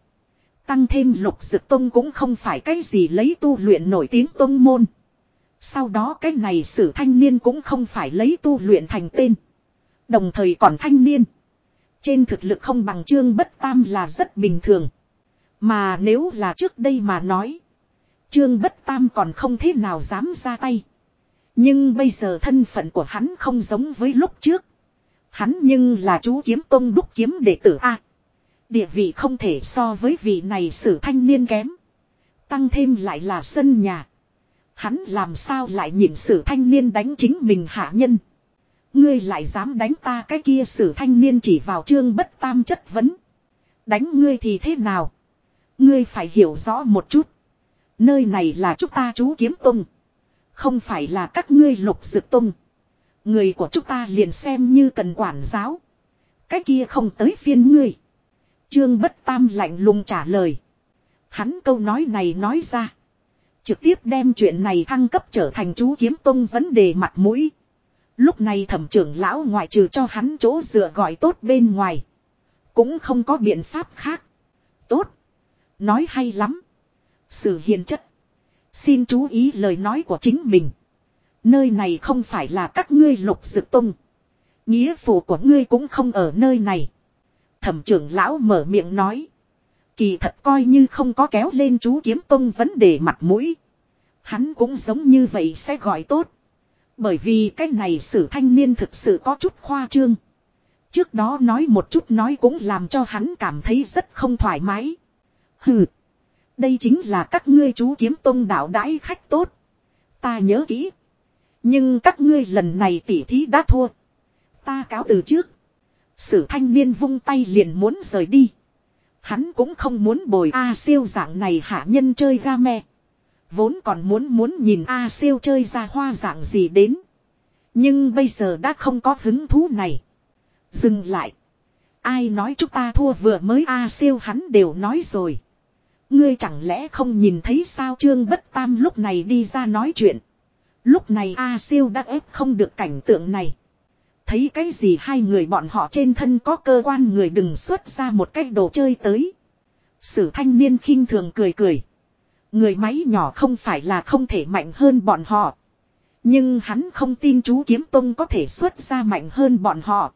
Tăng thêm lục dực tông cũng không phải cái gì lấy tu luyện nổi tiếng tông môn. Sau đó cái này sử thanh niên cũng không phải lấy tu luyện thành tên. Đồng thời còn thanh niên. Trên thực lực không bằng trương bất tam là rất bình thường. Mà nếu là trước đây mà nói. Trương bất tam còn không thế nào dám ra tay. Nhưng bây giờ thân phận của hắn không giống với lúc trước. Hắn nhưng là chú kiếm tông đúc kiếm đệ tử A. Địa vị không thể so với vị này sử thanh niên kém. Tăng thêm lại là sân nhà. Hắn làm sao lại nhìn sử thanh niên đánh chính mình hạ nhân. Ngươi lại dám đánh ta cái kia sử thanh niên chỉ vào trương bất tam chất vấn. Đánh ngươi thì thế nào? Ngươi phải hiểu rõ một chút. Nơi này là chúng ta chú kiếm tung. Không phải là các ngươi lục dực tung. Người của chúng ta liền xem như cần quản giáo. Cái kia không tới phiên ngươi. Trương Bất Tam lạnh lùng trả lời. Hắn câu nói này nói ra. Trực tiếp đem chuyện này thăng cấp trở thành chú kiếm tông vấn đề mặt mũi. Lúc này thẩm trưởng lão ngoại trừ cho hắn chỗ dựa gọi tốt bên ngoài. Cũng không có biện pháp khác. Tốt. Nói hay lắm. Sự hiền chất. Xin chú ý lời nói của chính mình. Nơi này không phải là các ngươi lục dực tung. Nghĩa phụ của ngươi cũng không ở nơi này. Thẩm trưởng lão mở miệng nói. Kỳ thật coi như không có kéo lên chú kiếm tông vấn đề mặt mũi. Hắn cũng giống như vậy sẽ gọi tốt. Bởi vì cái này sử thanh niên thực sự có chút khoa trương. Trước đó nói một chút nói cũng làm cho hắn cảm thấy rất không thoải mái. Hừ. Đây chính là các ngươi chú kiếm tông đạo đãi khách tốt. Ta nhớ kỹ. Nhưng các ngươi lần này tỉ thí đã thua. Ta cáo từ trước. Sử thanh niên vung tay liền muốn rời đi. Hắn cũng không muốn bồi A siêu dạng này hạ nhân chơi ga me. Vốn còn muốn muốn nhìn A siêu chơi ra hoa dạng gì đến. Nhưng bây giờ đã không có hứng thú này. Dừng lại. Ai nói chúng ta thua vừa mới A siêu hắn đều nói rồi. Ngươi chẳng lẽ không nhìn thấy sao trương bất tam lúc này đi ra nói chuyện. Lúc này A siêu đã ép không được cảnh tượng này. Thấy cái gì hai người bọn họ trên thân có cơ quan người đừng xuất ra một cái đồ chơi tới. Sử thanh niên khinh thường cười cười. Người máy nhỏ không phải là không thể mạnh hơn bọn họ. Nhưng hắn không tin chú kiếm tông có thể xuất ra mạnh hơn bọn họ.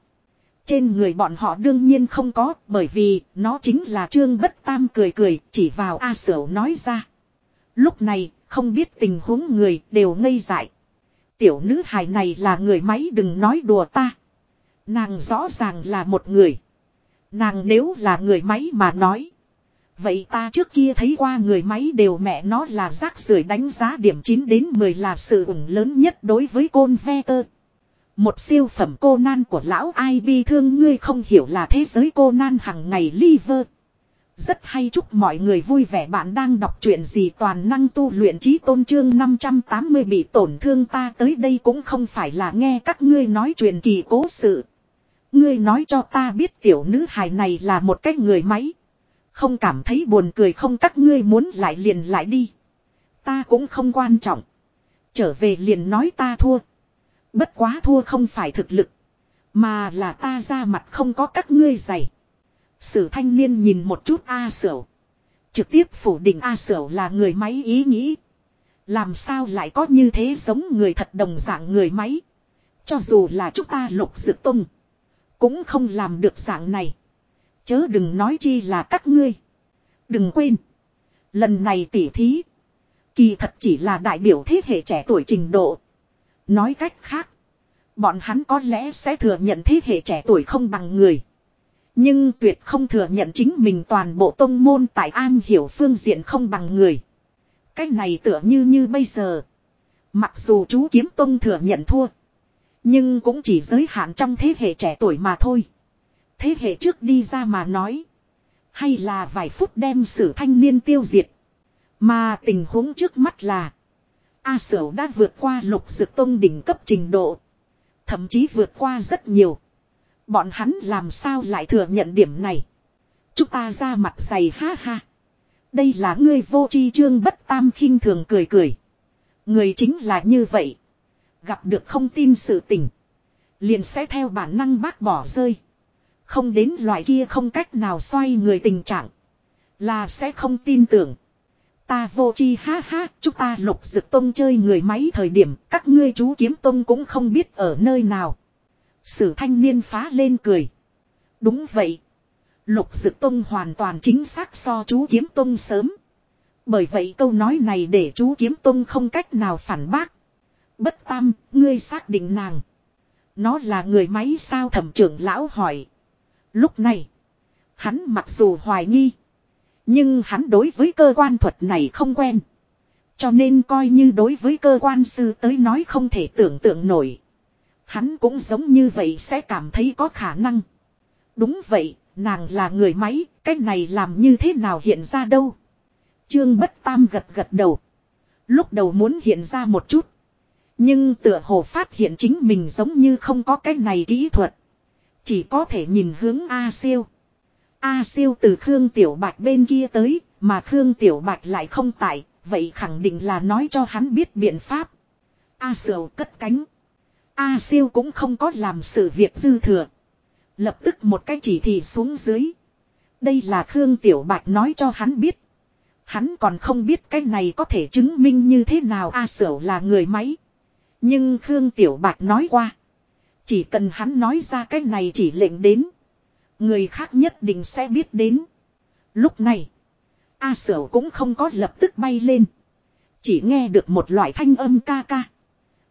Trên người bọn họ đương nhiên không có, bởi vì nó chính là trương bất tam cười cười, chỉ vào A Sửu nói ra. Lúc này không biết tình huống người đều ngây dại. Tiểu nữ hài này là người máy đừng nói đùa ta. Nàng rõ ràng là một người. Nàng nếu là người máy mà nói. Vậy ta trước kia thấy qua người máy đều mẹ nó là rác rưởi đánh giá điểm 9 đến 10 là sự ủng lớn nhất đối với côn ve tơ. Một siêu phẩm cô nan của lão ai bi thương ngươi không hiểu là thế giới cô nan hằng ngày liver. Rất hay chúc mọi người vui vẻ bạn đang đọc chuyện gì toàn năng tu luyện trí tôn trương 580 bị tổn thương ta tới đây cũng không phải là nghe các ngươi nói chuyện kỳ cố sự. Ngươi nói cho ta biết tiểu nữ hài này là một cái người máy. Không cảm thấy buồn cười không các ngươi muốn lại liền lại đi. Ta cũng không quan trọng. Trở về liền nói ta thua. Bất quá thua không phải thực lực. Mà là ta ra mặt không có các ngươi giày. Sử thanh niên nhìn một chút A Sửu. Trực tiếp phủ định A Sửu là người máy ý nghĩ. Làm sao lại có như thế giống người thật đồng dạng người máy. Cho dù là chúng ta lục dự tung. Cũng không làm được dạng này. Chớ đừng nói chi là các ngươi. Đừng quên. Lần này tỉ thí. Kỳ thật chỉ là đại biểu thế hệ trẻ tuổi trình độ. Nói cách khác. Bọn hắn có lẽ sẽ thừa nhận thế hệ trẻ tuổi không bằng người. Nhưng tuyệt không thừa nhận chính mình toàn bộ tông môn tại an hiểu phương diện không bằng người. Cái này tựa như như bây giờ. Mặc dù chú kiếm tông thừa nhận thua. Nhưng cũng chỉ giới hạn trong thế hệ trẻ tuổi mà thôi. Thế hệ trước đi ra mà nói. Hay là vài phút đem sử thanh niên tiêu diệt. Mà tình huống trước mắt là. A Sở đã vượt qua lục dược tông đỉnh cấp trình độ. Thậm chí vượt qua rất nhiều. Bọn hắn làm sao lại thừa nhận điểm này. Chúng ta ra mặt dày ha ha. Đây là ngươi vô chi trương bất tam khinh thường cười cười. Người chính là như vậy. Gặp được không tin sự tình. Liền sẽ theo bản năng bác bỏ rơi. Không đến loại kia không cách nào xoay người tình trạng. Là sẽ không tin tưởng. Ta vô chi ha ha, chúng ta lục dực tông chơi người máy thời điểm các ngươi chú kiếm tông cũng không biết ở nơi nào. Sử thanh niên phá lên cười. Đúng vậy. Lục dực tông hoàn toàn chính xác so chú kiếm tông sớm. Bởi vậy câu nói này để chú kiếm tông không cách nào phản bác. Bất tam, ngươi xác định nàng. Nó là người máy sao thẩm trưởng lão hỏi. Lúc này, hắn mặc dù hoài nghi. Nhưng hắn đối với cơ quan thuật này không quen. Cho nên coi như đối với cơ quan sư tới nói không thể tưởng tượng nổi. Hắn cũng giống như vậy sẽ cảm thấy có khả năng. Đúng vậy, nàng là người máy, cái này làm như thế nào hiện ra đâu. Trương Bất Tam gật gật đầu. Lúc đầu muốn hiện ra một chút. Nhưng tựa hồ phát hiện chính mình giống như không có cái này kỹ thuật. Chỉ có thể nhìn hướng A siêu. A siêu từ Khương Tiểu Bạch bên kia tới, mà Khương Tiểu Bạch lại không tại, vậy khẳng định là nói cho hắn biết biện pháp. A siêu cất cánh. A siêu cũng không có làm sự việc dư thừa. Lập tức một cái chỉ thị xuống dưới. Đây là Khương Tiểu Bạch nói cho hắn biết. Hắn còn không biết cái này có thể chứng minh như thế nào A Sở là người máy. Nhưng Khương Tiểu Bạch nói qua. Chỉ cần hắn nói ra cái này chỉ lệnh đến. Người khác nhất định sẽ biết đến. Lúc này. A Sở cũng không có lập tức bay lên. Chỉ nghe được một loại thanh âm ca ca.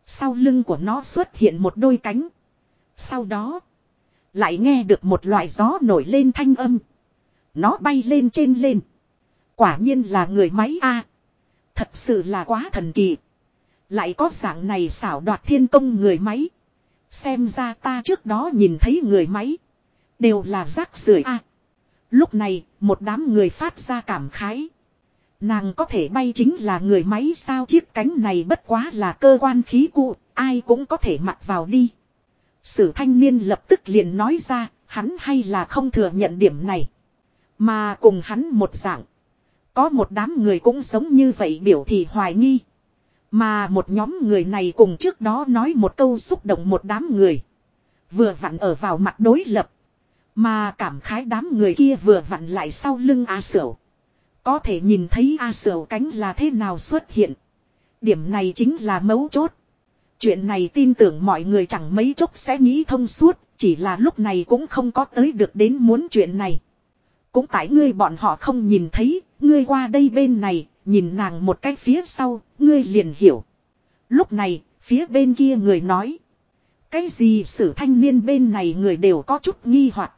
Sau lưng của nó xuất hiện một đôi cánh. Sau đó. Lại nghe được một loại gió nổi lên thanh âm. Nó bay lên trên lên. Quả nhiên là người máy A. thật sự là quá thần kỳ. Lại có dạng này xảo đoạt thiên công người máy. Xem ra ta trước đó nhìn thấy người máy. Đều là rác rưởi A. lúc này, một đám người phát ra cảm khái. Nàng có thể bay chính là người máy sao chiếc cánh này bất quá là cơ quan khí cụ, ai cũng có thể mặc vào đi. Sử thanh niên lập tức liền nói ra, hắn hay là không thừa nhận điểm này. Mà cùng hắn một dạng. Có một đám người cũng sống như vậy biểu thị hoài nghi. Mà một nhóm người này cùng trước đó nói một câu xúc động một đám người. Vừa vặn ở vào mặt đối lập. Mà cảm khái đám người kia vừa vặn lại sau lưng A Sửu. Có thể nhìn thấy A Sửu cánh là thế nào xuất hiện. Điểm này chính là mấu chốt. Chuyện này tin tưởng mọi người chẳng mấy chốc sẽ nghĩ thông suốt, chỉ là lúc này cũng không có tới được đến muốn chuyện này. Cũng tại ngươi bọn họ không nhìn thấy, ngươi qua đây bên này, nhìn nàng một cái phía sau, ngươi liền hiểu. Lúc này, phía bên kia người nói. Cái gì sử thanh niên bên này người đều có chút nghi hoặc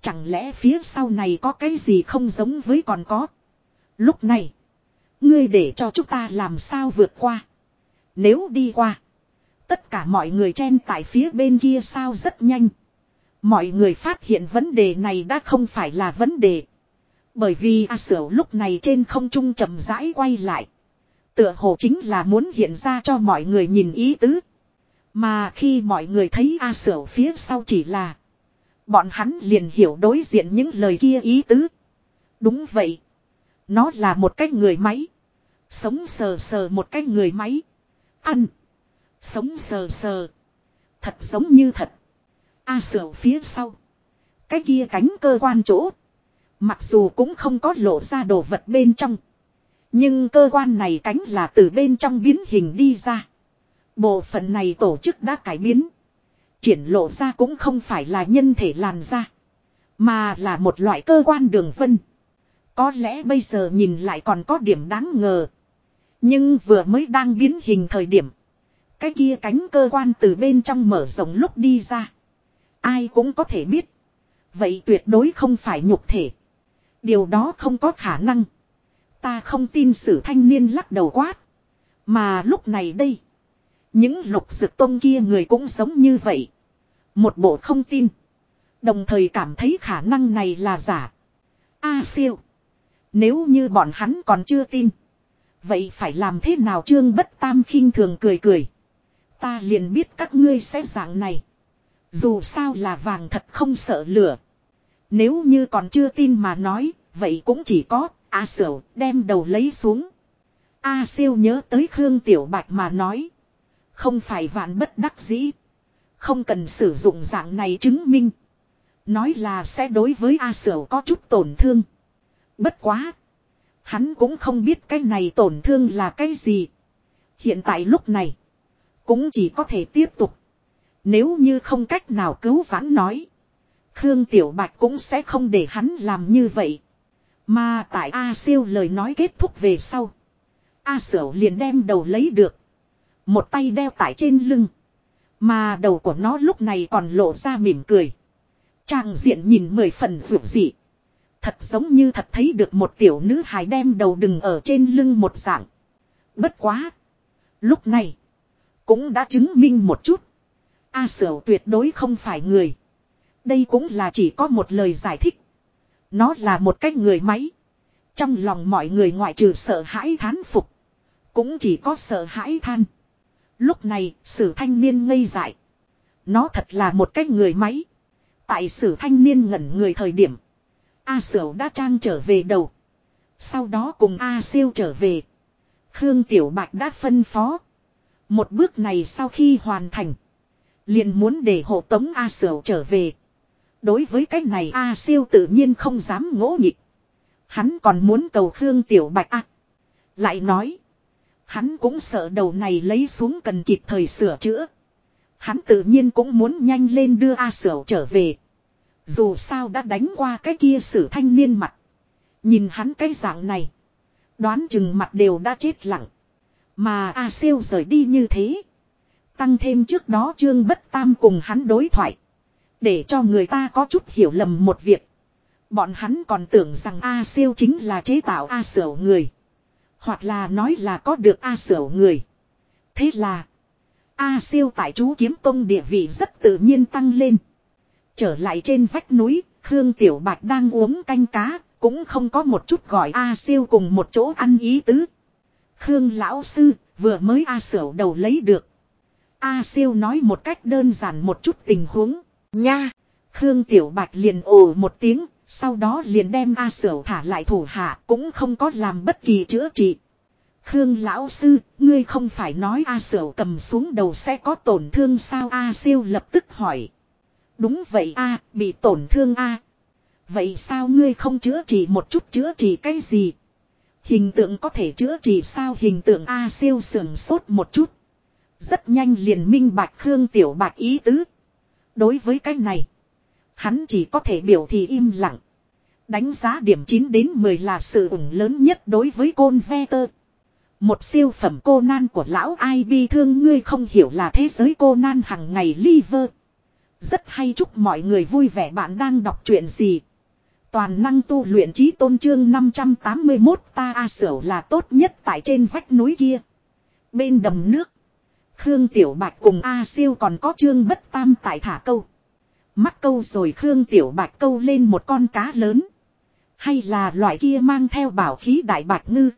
Chẳng lẽ phía sau này có cái gì không giống với còn có. Lúc này, ngươi để cho chúng ta làm sao vượt qua. Nếu đi qua, tất cả mọi người chen tại phía bên kia sao rất nhanh. Mọi người phát hiện vấn đề này đã không phải là vấn đề. Bởi vì A Sở lúc này trên không trung chậm rãi quay lại. Tựa hồ chính là muốn hiện ra cho mọi người nhìn ý tứ. Mà khi mọi người thấy A Sở phía sau chỉ là. Bọn hắn liền hiểu đối diện những lời kia ý tứ. Đúng vậy. Nó là một cái người máy. Sống sờ sờ một cái người máy. Ăn. Sống sờ sờ. Thật giống như thật. A sở phía sau. Cái kia cánh cơ quan chỗ. Mặc dù cũng không có lộ ra đồ vật bên trong. Nhưng cơ quan này cánh là từ bên trong biến hình đi ra. Bộ phận này tổ chức đã cải biến. Triển lộ ra cũng không phải là nhân thể làn da. Mà là một loại cơ quan đường vân. Có lẽ bây giờ nhìn lại còn có điểm đáng ngờ. Nhưng vừa mới đang biến hình thời điểm. Cái kia cánh cơ quan từ bên trong mở rộng lúc đi ra. Ai cũng có thể biết. Vậy tuyệt đối không phải nhục thể. Điều đó không có khả năng. Ta không tin sử thanh niên lắc đầu quát. Mà lúc này đây. Những lục dực tôn kia người cũng giống như vậy. Một bộ không tin. Đồng thời cảm thấy khả năng này là giả. A siêu. Nếu như bọn hắn còn chưa tin. Vậy phải làm thế nào trương bất tam khinh thường cười cười. Ta liền biết các ngươi sẽ dạng này. Dù sao là vàng thật không sợ lửa. Nếu như còn chưa tin mà nói, vậy cũng chỉ có, A à Sửu đem đầu lấy xuống. A siêu nhớ tới Khương Tiểu Bạch mà nói. Không phải vạn bất đắc dĩ. Không cần sử dụng dạng này chứng minh. Nói là sẽ đối với A Sửu có chút tổn thương. Bất quá. Hắn cũng không biết cái này tổn thương là cái gì. Hiện tại lúc này. Cũng chỉ có thể tiếp tục. Nếu như không cách nào cứu vãn nói. Khương Tiểu Bạch cũng sẽ không để hắn làm như vậy. Mà tại A siêu lời nói kết thúc về sau. A Sửu liền đem đầu lấy được. Một tay đeo tại trên lưng. Mà đầu của nó lúc này còn lộ ra mỉm cười. Trang diện nhìn mười phần rượu dị. Thật giống như thật thấy được một tiểu nữ hài đem đầu đừng ở trên lưng một dạng. Bất quá. Lúc này. Cũng đã chứng minh một chút. A sở tuyệt đối không phải người. Đây cũng là chỉ có một lời giải thích. Nó là một cái người máy. Trong lòng mọi người ngoại trừ sợ hãi thán phục. Cũng chỉ có sợ hãi than. Lúc này, sử thanh niên ngây dại. Nó thật là một cái người máy. Tại sử thanh niên ngẩn người thời điểm. A Sửu đã trang trở về đầu. Sau đó cùng A siêu trở về. Khương Tiểu Bạch đã phân phó. Một bước này sau khi hoàn thành. liền muốn để hộ tống A Sửu trở về. Đối với cái này A siêu tự nhiên không dám ngỗ nghịch. Hắn còn muốn cầu Khương Tiểu Bạch A. Lại nói. Hắn cũng sợ đầu này lấy xuống cần kịp thời sửa chữa. Hắn tự nhiên cũng muốn nhanh lên đưa A Sửu trở về. Dù sao đã đánh qua cái kia sử thanh niên mặt. Nhìn hắn cái dạng này. Đoán chừng mặt đều đã chết lặng. Mà A siêu rời đi như thế. Tăng thêm trước đó trương bất tam cùng hắn đối thoại. Để cho người ta có chút hiểu lầm một việc. Bọn hắn còn tưởng rằng A siêu chính là chế tạo A sở người. Hoặc là nói là có được A sở người. Thế là. A siêu tại chú kiếm tông địa vị rất tự nhiên tăng lên. Trở lại trên vách núi, Khương Tiểu Bạch đang uống canh cá, cũng không có một chút gọi A siêu cùng một chỗ ăn ý tứ. Khương lão sư, vừa mới A sửu đầu lấy được. A siêu nói một cách đơn giản một chút tình huống. Nha! Khương Tiểu Bạch liền ồ một tiếng, sau đó liền đem A sửu thả lại thủ hạ, cũng không có làm bất kỳ chữa trị. Khương lão sư, ngươi không phải nói A sửu cầm xuống đầu sẽ có tổn thương sao A siêu lập tức hỏi. Đúng vậy A, bị tổn thương A. Vậy sao ngươi không chữa trị một chút chữa trị cái gì? Hình tượng có thể chữa trị sao hình tượng A siêu sườn sốt một chút. Rất nhanh liền minh bạch Khương Tiểu Bạch ý tứ. Đối với cái này, hắn chỉ có thể biểu thị im lặng. Đánh giá điểm 9 đến 10 là sự ủng lớn nhất đối với côn ve tơ. Một siêu phẩm cô nan của lão ai bi thương ngươi không hiểu là thế giới cô nan hằng ngày liver. Rất hay chúc mọi người vui vẻ bạn đang đọc chuyện gì. Toàn năng tu luyện trí tôn trương 581 ta A Sở là tốt nhất tại trên vách núi kia. Bên đầm nước. Khương Tiểu Bạch cùng A Siêu còn có trương bất tam tại thả câu. Mắc câu rồi Khương Tiểu Bạch câu lên một con cá lớn. Hay là loại kia mang theo bảo khí đại bạch ngư.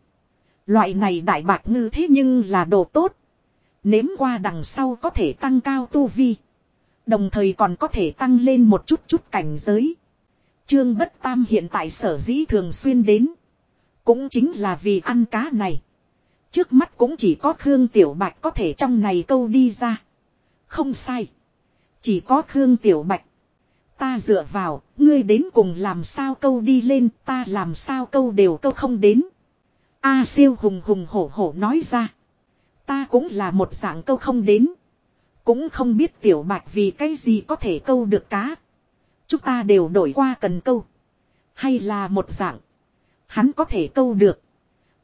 Loại này đại bạch ngư thế nhưng là đồ tốt. Nếm qua đằng sau có thể tăng cao tu vi. Đồng thời còn có thể tăng lên một chút chút cảnh giới. Trương Bất Tam hiện tại sở dĩ thường xuyên đến. Cũng chính là vì ăn cá này. Trước mắt cũng chỉ có Khương Tiểu Bạch có thể trong này câu đi ra. Không sai. Chỉ có Khương Tiểu Bạch. Ta dựa vào, ngươi đến cùng làm sao câu đi lên, ta làm sao câu đều câu không đến. A siêu hùng hùng hổ hổ nói ra. Ta cũng là một dạng câu không đến. Cũng không biết Tiểu Bạch vì cái gì có thể câu được cá. Chúng ta đều đổi qua cần câu. Hay là một dạng. Hắn có thể câu được.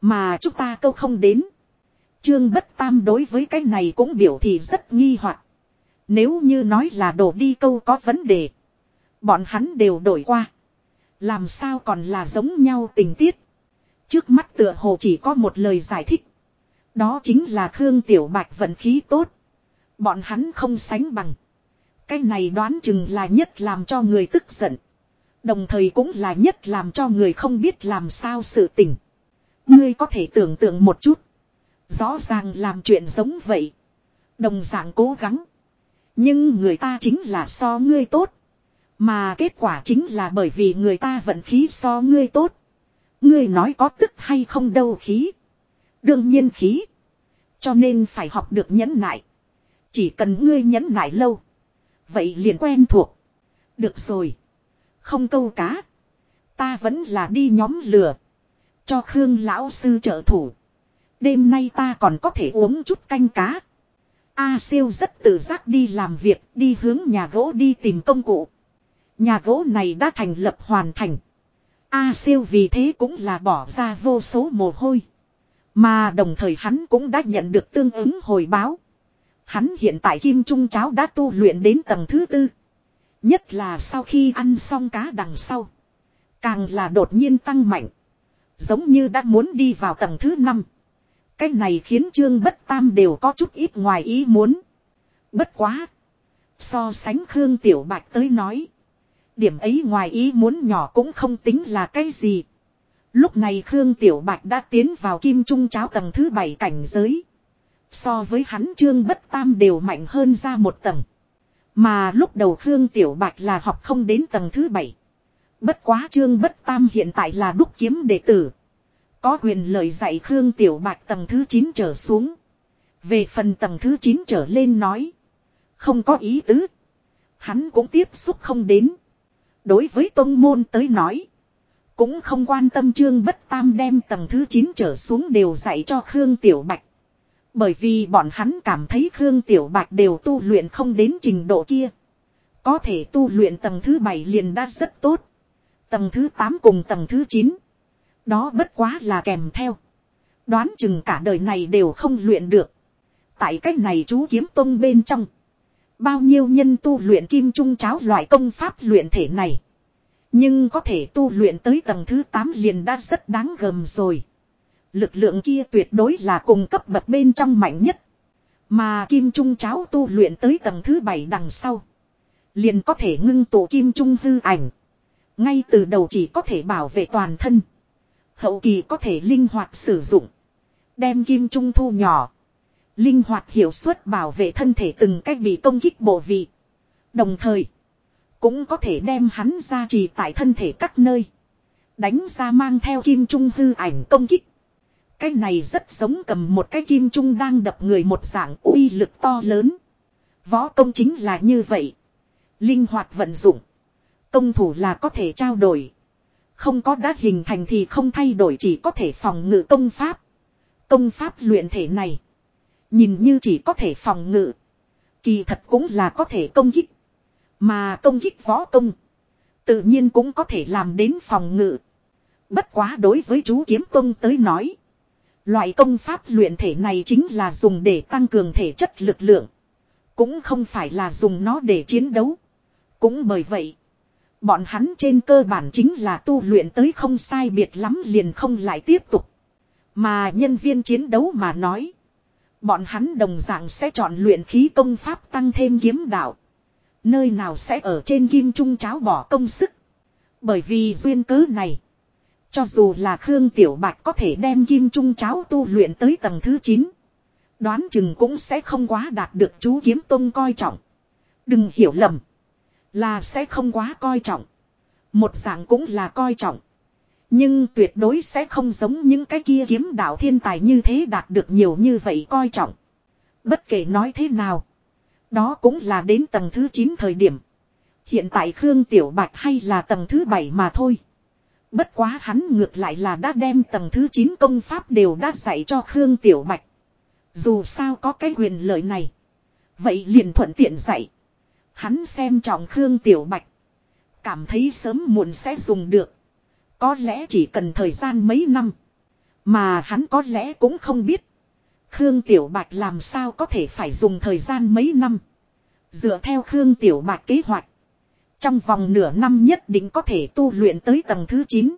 Mà chúng ta câu không đến. Trương Bất Tam đối với cái này cũng biểu thị rất nghi hoặc. Nếu như nói là đổ đi câu có vấn đề. Bọn hắn đều đổi qua. Làm sao còn là giống nhau tình tiết. Trước mắt tựa hồ chỉ có một lời giải thích. Đó chính là Khương Tiểu Bạch vận khí tốt. Bọn hắn không sánh bằng. Cái này đoán chừng là nhất làm cho người tức giận. Đồng thời cũng là nhất làm cho người không biết làm sao sự tình. Ngươi có thể tưởng tượng một chút. Rõ ràng làm chuyện giống vậy. Đồng dạng cố gắng. Nhưng người ta chính là so ngươi tốt. Mà kết quả chính là bởi vì người ta vận khí so ngươi tốt. Ngươi nói có tức hay không đâu khí. Đương nhiên khí. Cho nên phải học được nhẫn nại. Chỉ cần ngươi nhẫn nại lâu. Vậy liền quen thuộc. Được rồi. Không câu cá. Ta vẫn là đi nhóm lừa. Cho Khương lão sư trợ thủ. Đêm nay ta còn có thể uống chút canh cá. A siêu rất tự giác đi làm việc, đi hướng nhà gỗ đi tìm công cụ. Nhà gỗ này đã thành lập hoàn thành. A siêu vì thế cũng là bỏ ra vô số mồ hôi. Mà đồng thời hắn cũng đã nhận được tương ứng hồi báo. Hắn hiện tại kim trung cháo đã tu luyện đến tầng thứ tư. Nhất là sau khi ăn xong cá đằng sau. Càng là đột nhiên tăng mạnh. Giống như đã muốn đi vào tầng thứ năm. Cái này khiến Trương Bất Tam đều có chút ít ngoài ý muốn. Bất quá. So sánh Khương Tiểu Bạch tới nói. Điểm ấy ngoài ý muốn nhỏ cũng không tính là cái gì. Lúc này Khương Tiểu Bạch đã tiến vào kim trung cháo tầng thứ bảy cảnh giới. So với hắn Trương Bất Tam đều mạnh hơn ra một tầng. Mà lúc đầu Khương Tiểu Bạch là học không đến tầng thứ bảy. Bất quá Trương Bất Tam hiện tại là đúc kiếm đệ tử. Có quyền lợi dạy Khương Tiểu Bạch tầng thứ 9 trở xuống. Về phần tầng thứ 9 trở lên nói. Không có ý tứ. Hắn cũng tiếp xúc không đến. Đối với tông môn tới nói. Cũng không quan tâm Trương Bất Tam đem tầng thứ 9 trở xuống đều dạy cho Khương Tiểu Bạch. Bởi vì bọn hắn cảm thấy Khương Tiểu Bạch đều tu luyện không đến trình độ kia. Có thể tu luyện tầng thứ 7 liền đã rất tốt. Tầng thứ 8 cùng tầng thứ 9. Đó bất quá là kèm theo. Đoán chừng cả đời này đều không luyện được. Tại cách này chú kiếm tông bên trong. Bao nhiêu nhân tu luyện kim trung cháo loại công pháp luyện thể này. Nhưng có thể tu luyện tới tầng thứ 8 liền đã rất đáng gầm rồi. Lực lượng kia tuyệt đối là cùng cấp bậc bên trong mạnh nhất. Mà kim trung cháo tu luyện tới tầng thứ bảy đằng sau. Liền có thể ngưng tụ kim trung hư ảnh. Ngay từ đầu chỉ có thể bảo vệ toàn thân. Hậu kỳ có thể linh hoạt sử dụng. Đem kim trung thu nhỏ. Linh hoạt hiệu suất bảo vệ thân thể từng cách bị công kích bộ vị. Đồng thời. Cũng có thể đem hắn ra trì tại thân thể các nơi. Đánh ra mang theo kim trung hư ảnh công kích. Cái này rất giống cầm một cái kim trung đang đập người một dạng uy lực to lớn. Võ công chính là như vậy. Linh hoạt vận dụng. Công thủ là có thể trao đổi. Không có đã hình thành thì không thay đổi, chỉ có thể phòng ngự công pháp. Công pháp luyện thể này. Nhìn như chỉ có thể phòng ngự. Kỳ thật cũng là có thể công kích. Mà công kích võ công. Tự nhiên cũng có thể làm đến phòng ngự. Bất quá đối với chú kiếm tông tới nói. Loại công pháp luyện thể này chính là dùng để tăng cường thể chất lực lượng. Cũng không phải là dùng nó để chiến đấu. Cũng bởi vậy. Bọn hắn trên cơ bản chính là tu luyện tới không sai biệt lắm liền không lại tiếp tục. Mà nhân viên chiến đấu mà nói. Bọn hắn đồng dạng sẽ chọn luyện khí công pháp tăng thêm kiếm đạo. Nơi nào sẽ ở trên kim trung cháo bỏ công sức. Bởi vì duyên cớ này. Cho dù là Khương Tiểu Bạch có thể đem kim trung cháo tu luyện tới tầng thứ 9. Đoán chừng cũng sẽ không quá đạt được chú kiếm tông coi trọng. Đừng hiểu lầm. Là sẽ không quá coi trọng. Một dạng cũng là coi trọng. Nhưng tuyệt đối sẽ không giống những cái kia kiếm đạo thiên tài như thế đạt được nhiều như vậy coi trọng. Bất kể nói thế nào. Đó cũng là đến tầng thứ 9 thời điểm. Hiện tại Khương Tiểu Bạch hay là tầng thứ 7 mà thôi. Bất quá hắn ngược lại là đã đem tầng thứ 9 công pháp đều đã dạy cho Khương Tiểu Bạch. Dù sao có cái quyền lợi này. Vậy liền thuận tiện dạy. Hắn xem trọng Khương Tiểu Bạch. Cảm thấy sớm muộn sẽ dùng được. Có lẽ chỉ cần thời gian mấy năm. Mà hắn có lẽ cũng không biết. Khương Tiểu Bạch làm sao có thể phải dùng thời gian mấy năm. Dựa theo Khương Tiểu Bạch kế hoạch. Trong vòng nửa năm nhất định có thể tu luyện tới tầng thứ 9.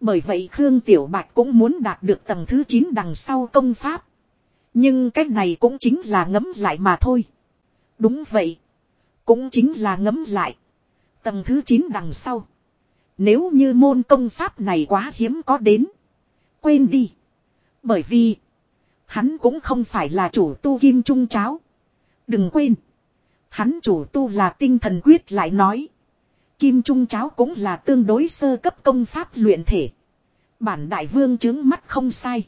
Bởi vậy Khương Tiểu Bạch cũng muốn đạt được tầng thứ 9 đằng sau công pháp. Nhưng cách này cũng chính là ngấm lại mà thôi. Đúng vậy. Cũng chính là ngấm lại. Tầng thứ 9 đằng sau. Nếu như môn công pháp này quá hiếm có đến. Quên đi. Bởi vì. Hắn cũng không phải là chủ tu kim trung cháo. Đừng quên. Hắn chủ tu là tinh thần quyết lại nói. Kim trung cháo cũng là tương đối sơ cấp công pháp luyện thể. Bản đại vương chứng mắt không sai.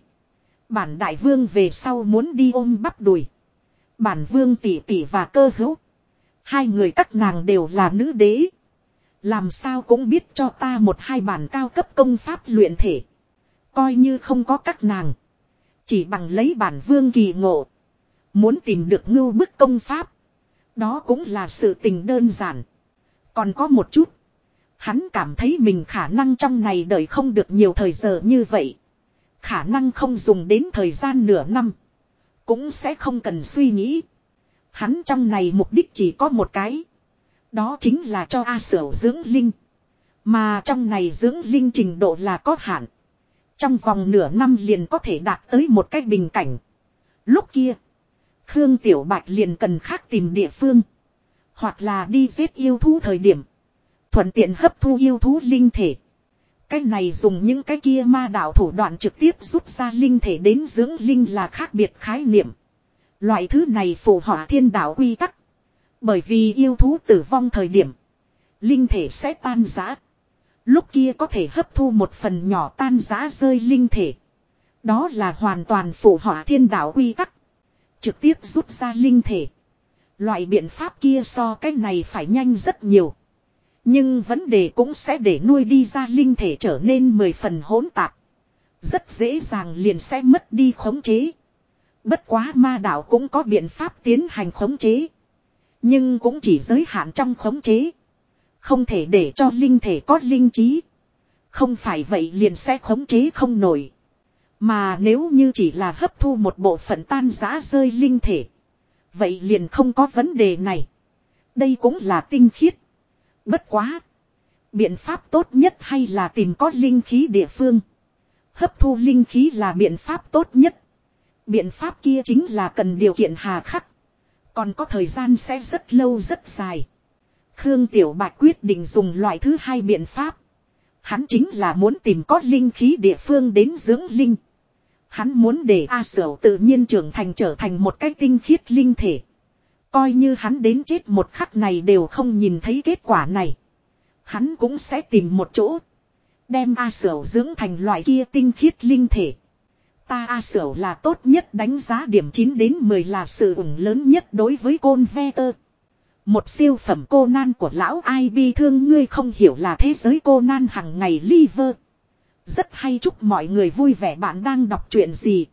Bản đại vương về sau muốn đi ôm bắp đùi. Bản vương tỷ tỷ và cơ hữu. Hai người các nàng đều là nữ đế. Làm sao cũng biết cho ta một hai bản cao cấp công pháp luyện thể. Coi như không có các nàng. Chỉ bằng lấy bản vương kỳ ngộ. Muốn tìm được ngưu bức công pháp. Đó cũng là sự tình đơn giản. Còn có một chút. Hắn cảm thấy mình khả năng trong này đợi không được nhiều thời giờ như vậy. Khả năng không dùng đến thời gian nửa năm. Cũng sẽ không cần suy nghĩ. Hắn trong này mục đích chỉ có một cái. Đó chính là cho A Sở dưỡng linh. Mà trong này dưỡng linh trình độ là có hạn. Trong vòng nửa năm liền có thể đạt tới một cái bình cảnh. Lúc kia. Khương Tiểu Bạch liền cần khác tìm địa phương. Hoặc là đi giết yêu thú thời điểm. Thuận tiện hấp thu yêu thú linh thể. Cái này dùng những cái kia ma đạo thủ đoạn trực tiếp rút ra linh thể đến dưỡng linh là khác biệt khái niệm. Loại thứ này phù họa thiên đạo quy tắc. Bởi vì yêu thú tử vong thời điểm. Linh thể sẽ tan giã. Lúc kia có thể hấp thu một phần nhỏ tan giã rơi linh thể. Đó là hoàn toàn phù họa thiên đạo quy tắc. Trực tiếp rút ra linh thể. Loại biện pháp kia so cái này phải nhanh rất nhiều. Nhưng vấn đề cũng sẽ để nuôi đi ra linh thể trở nên mười phần hỗn tạp. Rất dễ dàng liền sẽ mất đi khống chế. Bất quá ma đạo cũng có biện pháp tiến hành khống chế. Nhưng cũng chỉ giới hạn trong khống chế. Không thể để cho linh thể có linh trí. Không phải vậy liền sẽ khống chế không nổi. Mà nếu như chỉ là hấp thu một bộ phận tan giã rơi linh thể. Vậy liền không có vấn đề này. Đây cũng là tinh khiết. Bất quá. Biện pháp tốt nhất hay là tìm có linh khí địa phương. Hấp thu linh khí là biện pháp tốt nhất. Biện pháp kia chính là cần điều kiện hà khắc. Còn có thời gian sẽ rất lâu, rất dài. Khương Tiểu Bạch quyết định dùng loại thứ hai biện pháp. Hắn chính là muốn tìm có linh khí địa phương đến dưỡng linh. Hắn muốn để A Sở tự nhiên trưởng thành trở thành một cái tinh khiết linh thể. Coi như hắn đến chết một khắc này đều không nhìn thấy kết quả này. Hắn cũng sẽ tìm một chỗ. Đem A Sở dưỡng thành loại kia tinh khiết linh thể. Ta A Sở là tốt nhất đánh giá điểm 9 đến 10 là sự ủng lớn nhất đối với côn ve tơ. Một siêu phẩm cô nan của lão ai bi thương, ngươi không hiểu là thế giới cô nan hằng ngày liver. Rất hay chúc mọi người vui vẻ bạn đang đọc chuyện gì.